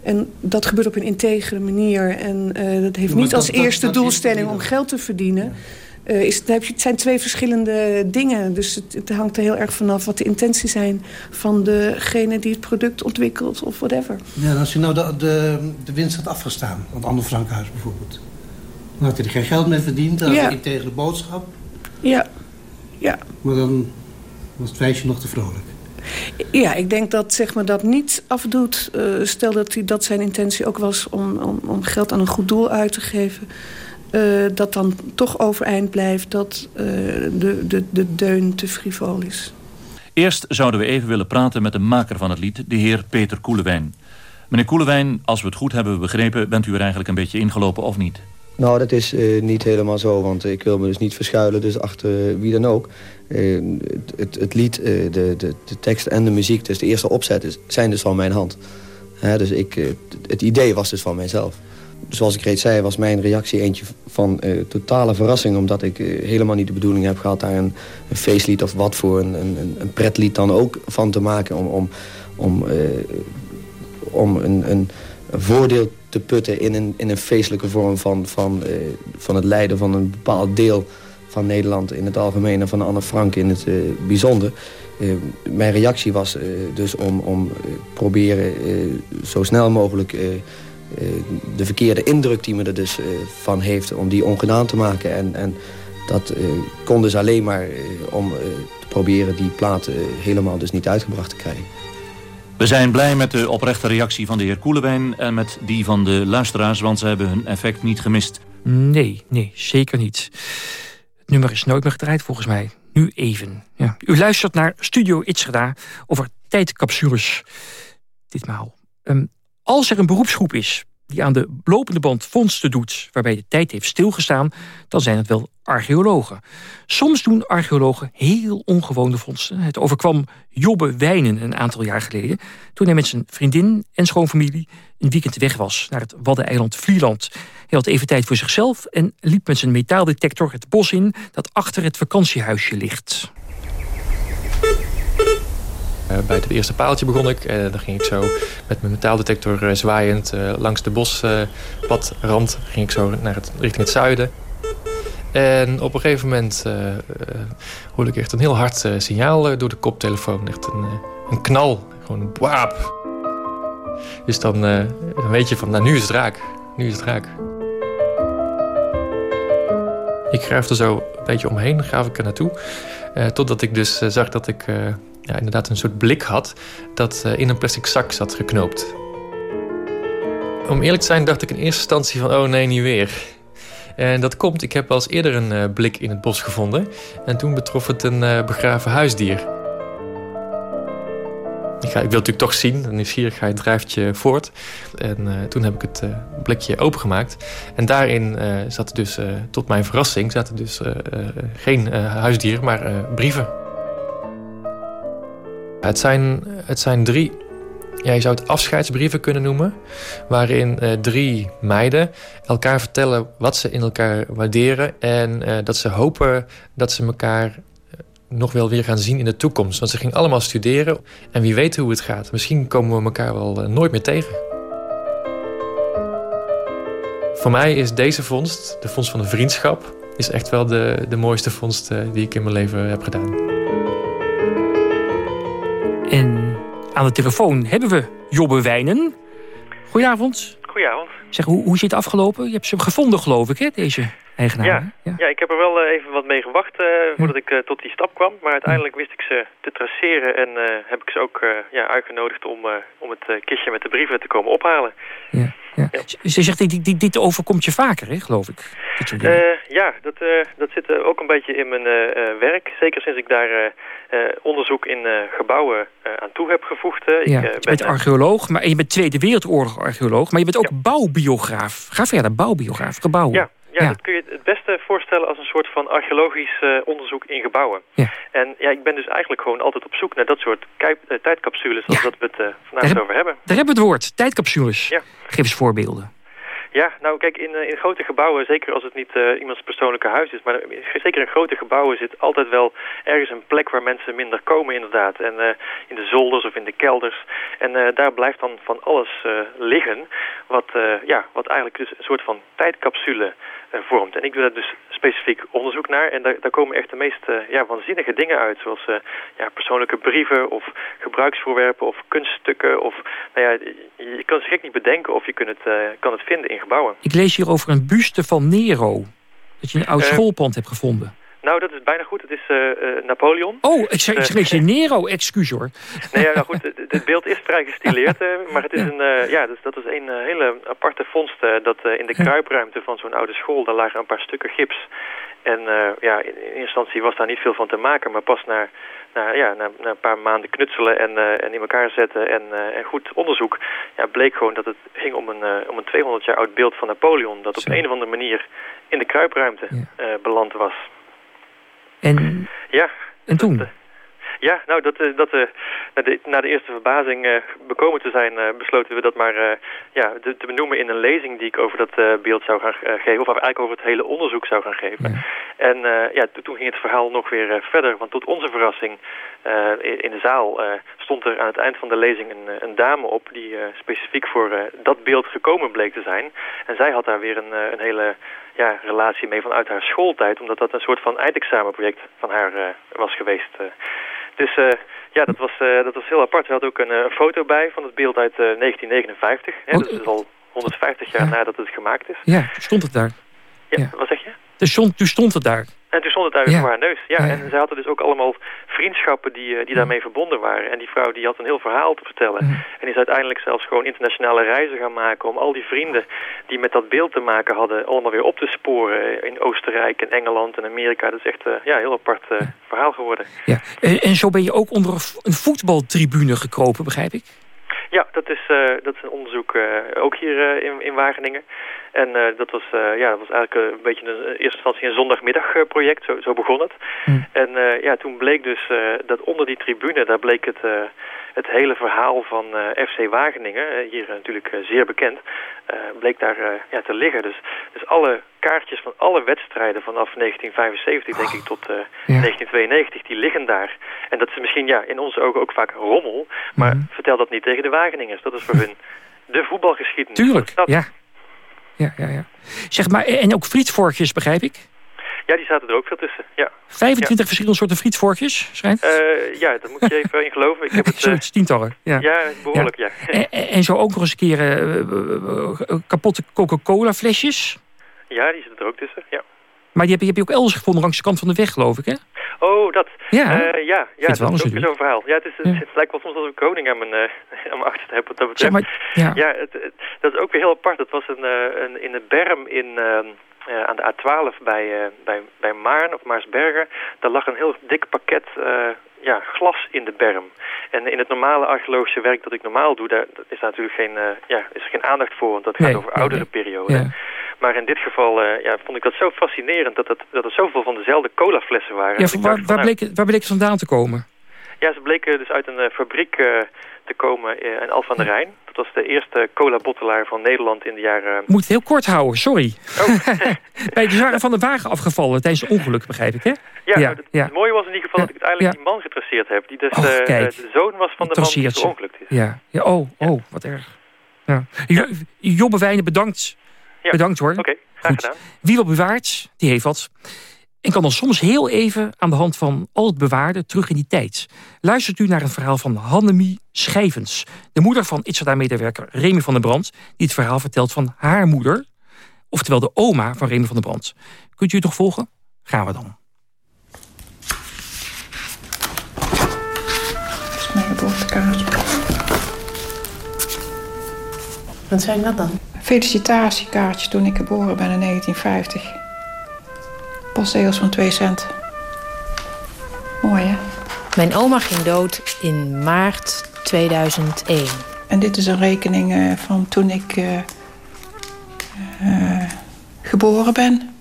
En dat gebeurt op een integere manier. En uh, dat heeft niet als dat, eerste dat doelstelling om geld te verdienen. Ja. Uh, is, het zijn twee verschillende dingen. Dus het, het, hangt er heel erg vanaf wat de intenties zijn... van degene die het product ontwikkelt of whatever. Ja, als je nou de, de, de winst had afgestaan... van Anne Frankhuis bijvoorbeeld... dan had hij er geen geld mee verdiend. Dan ja. had hij tegen de boodschap. Ja. ja. Maar dan was het feestje nog te vrolijk. Ja, ik denk dat zeg maar, dat niet afdoet. Uh, stel dat, hij, dat zijn intentie ook was om, om, om geld aan een goed doel uit te geven... Uh, dat dan toch overeind blijft dat uh, de, de, de deun te frivol is. Eerst zouden we even willen praten met de maker van het lied, de heer Peter Koelewijn. Meneer Koelewijn, als we het goed hebben begrepen... bent u er eigenlijk een beetje ingelopen of niet? Nou, dat is uh, niet helemaal zo, want ik wil me dus niet verschuilen dus achter wie dan ook. Uh, het, het, lied, uh, de, de, de tekst en de muziek, dus de eerste opzet, is, zijn dus van mijn hand. Hè, dus ik, het, het idee was dus van mijzelf zoals ik reeds zei, was mijn reactie eentje van uh, totale verrassing. Omdat ik uh, helemaal niet de bedoeling heb gehad daar een, een feestlied of wat voor een, een, een, pretlied dan ook van te maken. Om, om, om, uh, om een, een, voordeel te putten in een, in een feestelijke vorm van, van, van het lijden van een bepaald deel van Nederland in het algemeen en van Anne Frank in het bijzonder. mijn reactie was dus om, om proberen zo snel mogelijk de verkeerde indruk die men er dus van heeft... om die ongedaan te maken. En, en dat kon dus alleen maar om te proberen die plaat helemaal dus niet uitgebracht te krijgen. We zijn blij met de oprechte reactie van de heer Koelewijn... en met die van de luisteraars, want ze hebben hun effect niet gemist. Nee, nee, zeker niet. Het nummer is nooit meer gedraaid volgens mij. Nu even. Ja. U luistert naar Studio Itzerda over tijdcapsules. Ditmaal. Um, als er een beroepsgroep is die aan de lopende band vondsten doet... waarbij de tijd heeft stilgestaan, dan zijn het wel archeologen. Soms doen archeologen heel ongewone vondsten. Het overkwam Jobbe Wijnen een aantal jaar geleden... toen hij met zijn vriendin en schoonfamilie een weekend weg was... naar het Waddeneiland Vlieland. Hij had even tijd voor zichzelf en liep met zijn metaaldetector het bos in... dat achter het vakantiehuisje ligt. Uh, bij het eerste paaltje begon ik. En dan ging ik zo met mijn metaaldetector uh, zwaaiend uh, langs de bospadrand. ging ik zo naar het, richting het zuiden. En op een gegeven moment hoorde ik echt een heel hard signaal door de koptelefoon. Echt een, een knal. Gewoon een waap. Dus dan, dan weet je van, nou nu is het raak. Nu is het raak. Ik graaf er zo een beetje omheen, graaf ik er naartoe. Uh, totdat ik dus uh, zag dat ik uh, ja, inderdaad een soort blik had... dat in een plastic zak zat geknoopt. Om eerlijk te zijn dacht ik in eerste instantie van... oh nee, niet weer. En dat komt, ik heb al eens eerder een blik in het bos gevonden. En toen betrof het een begraven huisdier. Ik, ga, ik wil natuurlijk toch zien. De nieuwsgierigheid drijft je voort. En toen heb ik het uh, blikje opengemaakt. En daarin uh, zat dus, tot mijn verrassing, zaten dus geen huisdieren, maar brieven. Het zijn, het zijn drie, ja, je zou het afscheidsbrieven kunnen noemen. Waarin drie meiden elkaar vertellen wat ze in elkaar waarderen. En dat ze hopen dat ze elkaar nog wel weer gaan zien in de toekomst. Want ze ging allemaal studeren. En wie weet hoe het gaat. Misschien komen we elkaar wel nooit meer tegen. Voor mij is deze vondst, de vondst van de vriendschap... is echt wel de, de mooiste vondst die ik in mijn leven heb gedaan. Aan de telefoon hebben we Jobbe Wijnen. Goedenavond. Goedenavond. Zeg, hoe, hoe is het afgelopen? Je hebt ze gevonden, geloof ik, hè, deze eigenaar. Ja, ja. ja ik heb er wel uh, even wat mee gewacht uh, voordat ik uh, tot die stap kwam. Maar uiteindelijk wist ik ze te traceren en heb ik ze ook ja, uitgenodigd om, om het kistje met de brieven te komen ophalen. Ja. Ja. Ze zegt, dit, dit, dit overkomt je vaker, hè, geloof ik? ja, dat, dat zit ook een beetje in mijn werk. Zeker sinds ik daar onderzoek in gebouwen aan toe heb gevoegd. ja, ik, je bent archeoloog, maar je bent Tweede Wereldoorlog archeoloog. Maar je bent ook bouwbiograaf. Ga verder, bouwbiograaf, gebouwen. Ja, ja, dat kun je het beste voorstellen als een soort van archeologisch uh, onderzoek in gebouwen. Ja. En ja, ik ben dus eigenlijk gewoon altijd op zoek naar dat soort uh, tijdcapsules, als dat we het uh, vandaag over hebben. Daar hebben we het woord, tijdcapsules. Ja. Geef eens voorbeelden. Ja, nou kijk, in, in grote gebouwen, zeker als het niet uh, iemands persoonlijke huis is... maar zeker in grote gebouwen zit altijd wel ergens een plek waar mensen minder komen inderdaad. En uh, in de zolders of in de kelders. En daar blijft dan van alles liggen wat, ja, wat eigenlijk dus een soort van tijdcapsule vormt. En ik doe daar dus specifiek onderzoek naar. En daar, daar komen echt de meest ja, waanzinnige dingen uit. Zoals ja, persoonlijke brieven of gebruiksvoorwerpen of kunststukken. Of, nou ja, je, kan het gek niet bedenken of je kunt het, kan het vinden in gebouwen. Ik lees hier over een buste van Nero. Dat je een oud schoolpand hebt gevonden. Nou, dat is bijna goed. Het is uh, uh, Napoleon. Oh, ik, zeg, ik lees je Nero, excuus hoor. Nee, ja, nou goed, het beeld is vrij gestileerd. maar het is een, ja, dus dat is een hele aparte vondst. dat in de kruipruimte van zo'n oude school, daar lagen een paar stukken gips. En ja, in, in eerste instantie was daar niet veel van te maken. Maar pas na na, ja, na, na, een paar maanden knutselen en, uh, en in elkaar zetten en, uh, en goed onderzoek... Ja, bleek gewoon dat het ging om een, om een 200 jaar oud beeld van Napoleon... dat op een of andere manier in de kruipruimte ja. beland was. En, ja, en toen? Dat, ja, nou, dat, dat, uh, na, de, na de eerste verbazing bekomen te zijn, besloten we dat maar ja, te, te, benoemen in een lezing die ik over dat beeld zou gaan geven. Of eigenlijk over het hele onderzoek zou gaan geven. Ja. En ja, toen ging het verhaal nog weer verder, want tot onze verrassing in, in, de zaal stond er aan het eind van de lezing een, een dame op die specifiek voor dat beeld gekomen bleek te zijn. En zij had daar weer een, een hele ja, relatie mee vanuit haar schooltijd, omdat dat een soort van eindexamenproject van haar was geweest. Dus uh, ja, dat was, uh, dat was heel apart. We hadden ook een, een foto bij van het beeld uit uh, 1959. Hè, oh, dus dat is al 150 jaar ja. nadat het gemaakt is. Ja, stond het daar. Ja, ja. wat zeg je? Dus stond, toen stond het daar. En toen stond het ja. voor haar neus. Ja, ja, en zij hadden dus ook allemaal vriendschappen die, die daarmee verbonden waren. En die vrouw die had een heel verhaal te vertellen. En is uiteindelijk zelfs gewoon internationale reizen gaan maken... om al die vrienden die met dat beeld te maken hadden... allemaal weer op te sporen in Oostenrijk en Engeland en Amerika. Dat is echt uh, ja, een heel apart uh, verhaal geworden. Ja. En zo ben je ook onder een voetbaltribune gekropen, begrijp ik? Ja, dat is, uh, dat is een onderzoek uh, ook hier uh, in, in Wageningen. En dat, was, ja, dat was eigenlijk een beetje een, in eerste instantie een zondagmiddagproject, zo, zo begon het. Mm. En ja, toen bleek dus dat onder die tribune, daar bleek het, het hele verhaal van FC Wageningen, hier natuurlijk zeer bekend, bleek daar ja, te liggen. Dus, dus alle kaartjes van alle wedstrijden vanaf 1975, denk ik, tot 1992, die liggen daar. En dat is misschien ja, in onze ogen ook vaak rommel, maar Mhm. vertel dat niet tegen de Wageningers. Dat is voor hun de voetbalgeschiedenis. Tuurlijk, ja. Ja, ja, ja. Zeg maar, en ook frietvorkjes, begrijp ik? Ja, die zaten er ook veel tussen. Ja. 25 ja. verschillende soorten frietvorkjes, schijnt? Eh, ja, daar moet je even in geloven. Ik heb het, Zoiets, tientallen. Ja, ja, behoorlijk, ja. En, en- en zo ook nog eens een keer eh, kapotte Coca-Cola flesjes. Ja, die zitten er ook tussen, ja. Maar die heb, je- heb je ook elders gevonden langs de kant van de weg, geloof ik, hè? Oh, dat. Ja, ja, ja dat is een ook weer zo'n verhaal. Ja, het, is, het, Ja. lijkt wel soms alsof ik koning aan mijn, eh aan mijn achterste heb wat dat Zeg betreft. maar, ja. het, het- dat is ook weer heel apart. Het was een, een, in de berm in, eh, aan de A12 bij, eh, bij, bij Maarn of Maarsbergen. Daar lag een heel dik pakket eh, ja, glas in de berm. En in het normale archeologische werk dat ik normaal doe, daar is daar natuurlijk geen, ja, is er geen aandacht voor. Want dat gaat over nee, oudere nee. perioden. Ja. Maar in dit geval ja, vond ik dat zo fascinerend dat, het, dat er zoveel van dezelfde colaflessen waren. Ja, waar, waar, nou, bleek, het- waar bleek het vandaan te komen? ja, ze bleken dus uit een fabriek te komen in Alphen aan de Rijn. Dat was de eerste cola-bottelaar van Nederland in de jaren... Moet het heel kort houden, sorry. Oh. Bij de waren van de wagen afgevallen tijdens het ongeluk, begrijp ik, hè? Ja, ja, nou, het, het mooie was in ieder geval dat ik uiteindelijk die man getraceerd heb. Die dus eh, de zoon was van de man die verongelukt is. Ja, ja oh, oh, wat erg. Ja. Jo- Jobbe Wijnen, bedankt. Bedankt hoor. Oké, graag Goed. gedaan. Wie wat bewaart, die heeft wat. En kan dan soms heel even aan de hand van al het bewaarde terug in die tijd. Luistert u naar een verhaal van Hannemie Schijvens. De moeder van Itzada-medewerker Remy van der Brand. Die het verhaal vertelt van haar moeder. Oftewel de oma van Remy van der Brand. Kunt u het toch volgen? Gaan we dan. Dat is mijn geboortekaartje. Wat zijn dat dan? Felicitatiekaartje toen ik geboren ben in 1950. Postzegels van 2 cent. Mooi hè? Mijn oma ging dood in maart 2001. En dit is een rekening eh, van toen ik eh, eh, geboren ben.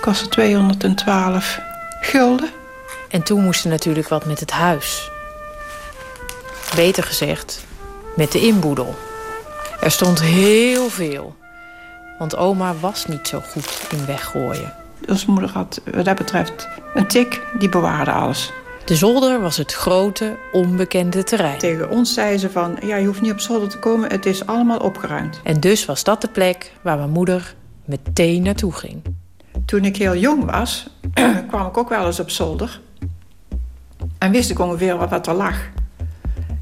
Kostte 212 gulden. En toen moest er natuurlijk wat met het huis. Beter gezegd, met de inboedel. Er stond heel veel. Want oma was niet zo goed in weggooien. Ons moeder had wat dat betreft een tik, die bewaarde alles. De zolder was het grote, onbekende terrein. Tegen ons zei ze van, ja, je hoeft niet op zolder te komen, het is allemaal opgeruimd. En dus was dat de plek waar mijn moeder meteen naartoe ging. Toen ik heel jong was, kwam ik ook wel eens op zolder. En wist ik ongeveer wat, wat er lag.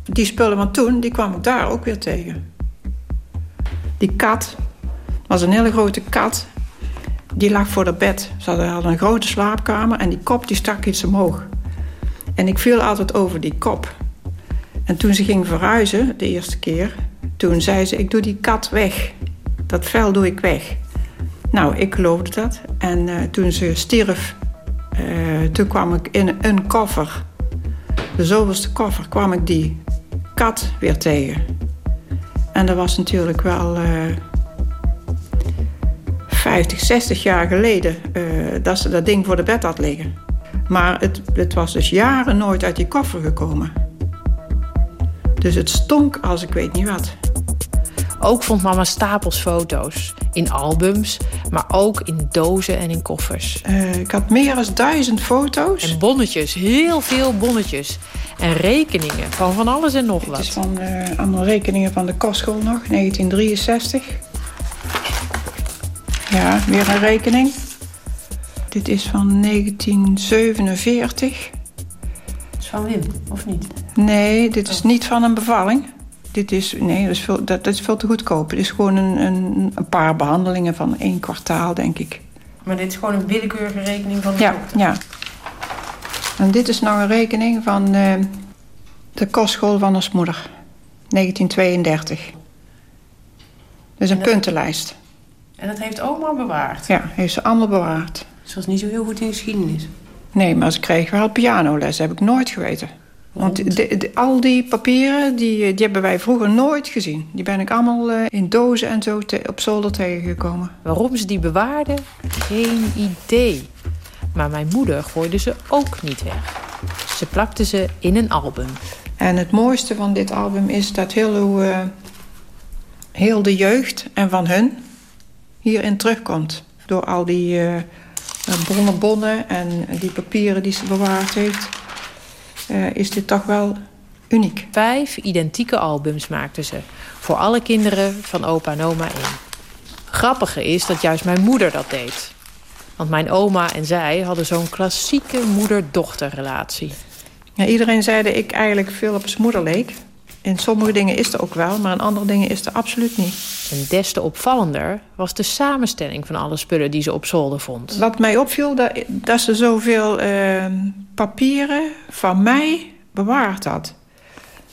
Die spullen van toen, die kwam ik daar ook weer tegen. Die kat, was een hele grote kat. Die lag voor het bed. Ze hadden hadden een grote slaapkamer en die kop die stak iets omhoog. En ik viel altijd over die kop. En toen ze ging verhuizen, de eerste keer... toen zei ze, ik doe die kat weg. Dat vel doe ik weg. Nou, ik geloofde dat. En eh, toen ze stierf, eh, toen kwam ik in een koffer. De zoveelste koffer kwam ik die kat weer tegen. En dat was natuurlijk wel eh 50, 60 jaar geleden eh, dat ze dat ding voor de bed had liggen. Maar het, het was dus jaren nooit uit die koffer gekomen. Dus het stonk als ik weet niet wat. Ook vond mama stapels foto's. In albums, maar ook in dozen en in koffers. Eh, ik had meer dan duizend foto's. En bonnetjes, heel veel bonnetjes. En rekeningen van van alles en nog Het wat. is van eh allemaal rekeningen van de kostschool nog, 1963. Ja, weer een rekening. Dit is van 1947. Dat is van Wim, of niet? Nee, dit is niet van een bevalling. Dit is, nee, dat is, veel, dat, dat is veel te goedkoop. Het is gewoon een, een, een paar behandelingen van één kwartaal, denk ik. Maar dit is gewoon een willekeurige rekening van de Ja, dokter. ja. En dit is nog een rekening van eh, de kostschool van ons moeder. 1932. Dus een puntenlijst. En dat heeft oma bewaard. Ja, heeft ze allemaal bewaard. Ze was niet zo heel goed in geschiedenis. Nee, maar ze kreeg wel pianoles. heb ik nooit geweten. Want de- de- al die papieren, die, die hebben wij vroeger nooit gezien. Die ben ik allemaal eh, in dozen en zo te- op zolder tegengekomen. Waarom ze die bewaarde? Geen idee. Maar mijn moeder gooide ze ook niet weg. Ze plakte ze in een album. En het mooiste van dit album is dat heel, uh, heel de jeugd en van hun hierin terugkomt. Door al die uh, bonnen, bonnen en die papieren die ze bewaard heeft... Uh, is dit toch wel uniek. Vijf identieke albums maakten ze. Voor alle kinderen van opa en oma in. Grappige is dat juist mijn moeder dat deed. Want mijn oma en zij hadden zo'n klassieke moeder-dochterrelatie. Ja, iedereen zei dat ik eigenlijk veel op zijn moeder leek. In sommige dingen is er ook wel, maar in andere dingen is er absoluut niet. En des te opvallender was de samenstelling van alle spullen die ze op zolder vond. Wat mij opviel, dat, dat ze zoveel uh, papieren van mij bewaard had.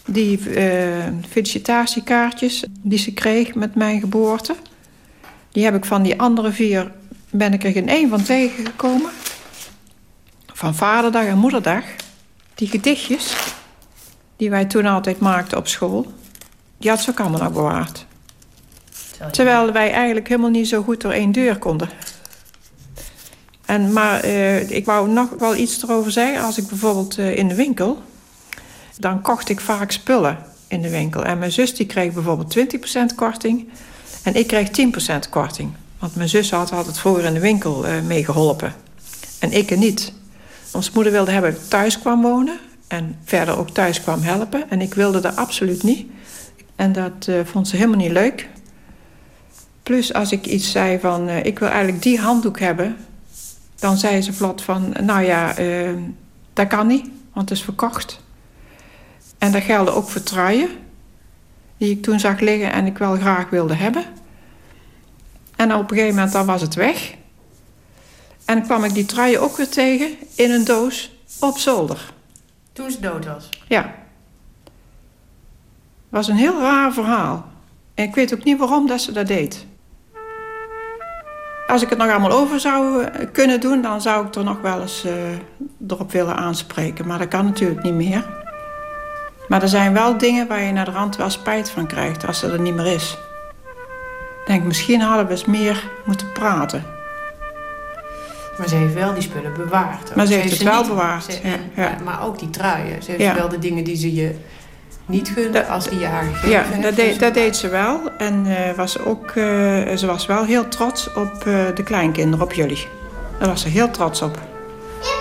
Die uh, felicitatiekaartjes die ze kreeg met mijn geboorte... die heb ik van die andere vier ben ik er geen één van tegengekomen. Van vaderdag en moederdag. Die gedichtjes die wij toen altijd maakten op school... die had ze ook allemaal nog bewaard. Terwijl wij eigenlijk helemaal niet zo goed door één deur konden. En, maar uh, ik wou nog wel iets erover zeggen. Als ik bijvoorbeeld uh, in de winkel... dan kocht ik vaak spullen in de winkel. En mijn zus die kreeg bijvoorbeeld 20% korting... en ik kreeg 10% korting. Want mijn zus had altijd vroeger in de winkel uh, meegeholpen. En ik er niet. Ons moeder wilde hebben dat ik thuis kwam wonen. En verder ook thuis kwam helpen. En ik wilde dat absoluut niet. En dat uh, vond ze helemaal niet leuk. Plus als ik iets zei van... Uh, ik wil eigenlijk die handdoek hebben... dan zei ze vlot van... nou ja, dat kan niet. Want het is verkocht. En dat geldde ook voor truien. Die ik toen zag liggen en ik wel graag wilde hebben. En op een gegeven moment dan was het weg. En kwam ik die trui ook weer tegen in een doos op zolder. Toen ze dood was? Ja. Was een heel raar verhaal. En ik weet ook niet waarom dat ze dat deed. Als ik het nog allemaal over zou eh, kunnen doen... dan zou ik er nog wel eens uh, erop willen aanspreken. Maar dat kan natuurlijk niet meer. Maar er zijn wel dingen waar je naar de rand wel spijt van krijgt... als ze er niet meer is denk, misschien hadden we eens meer moeten praten. Maar ze heeft wel die spullen bewaard. Maar ze, heeft, het wel bewaard, ze, ja, ja. Maar ook die truien. Ze heeft wel de dingen die ze je niet gunde als die je haar gegeven Ja, dat, deed, dat deed ze wel. En uh, was ook, uh, ze was wel heel trots op uh, de kleinkinderen, op jullie. Daar was ze heel trots op.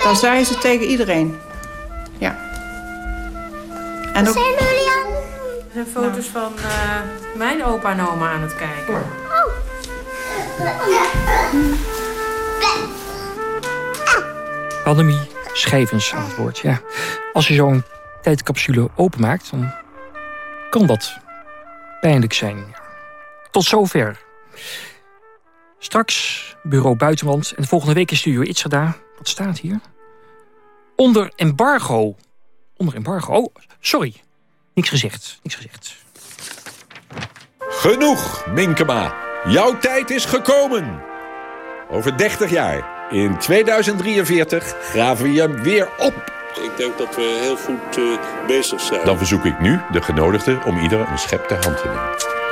Dat zei ze tegen iedereen. Ja. En ook... Er zijn foto's van uh, mijn opa en oma aan het kijken. Oh. Annemie Schijvens aan het woord. Ja. Als je zo'n tijdcapsule openmaakt, dan kan dat pijnlijk zijn. Tot zover. Straks bureau Buitenland en volgende week is Studio Itzada. Wat staat hier? Onder embargo. Onder embargo. Oh, sorry. Niks gezegd, niks gezegd. Genoeg, Minkema. Jouw tijd is gekomen. Over 30 jaar, in 2043, graven we je weer op. Ik denk dat we heel goed uh, bezig zijn. Dan verzoek ik nu de genodigden om ieder een schep ter hand te nemen.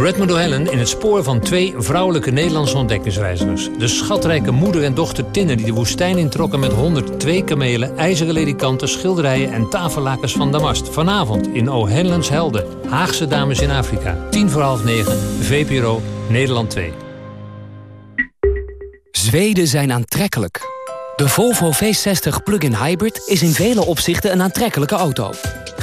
Redmond O'Hallen in het spoor van twee vrouwelijke Nederlandse ontdekkingsreizigers. De schatrijke moeder en dochter Tinne die de woestijn introkken met 102 kamelen, ijzeren ledikanten, schilderijen en tafellakens van Damast. Vanavond in O'Hallen's Helden. Haagse dames in Afrika. 10 voor half 9, VPRO, Nederland 2. Zweden zijn aantrekkelijk. De Volvo V60 Plug-in Hybrid is in vele opzichten een aantrekkelijke auto.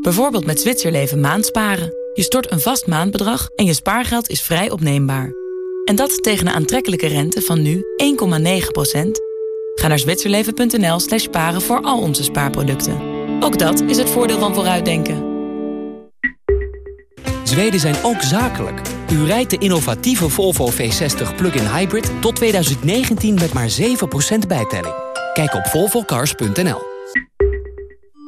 Bijvoorbeeld met Zwitserleven maandsparen. Je stort een vast maandbedrag en je spaargeld is vrij opneembaar. En dat tegen een aantrekkelijke rente van nu 1,9% Ga naar zwitserleven.nl slash sparen voor al onze spaarproducten. Ook dat is het voordeel van vooruitdenken. Zweden zijn ook zakelijk. U rijdt de innovatieve Volvo V60 plug-in hybrid tot 2019 met maar 7% bijtelling. Kijk op volvocars.nl.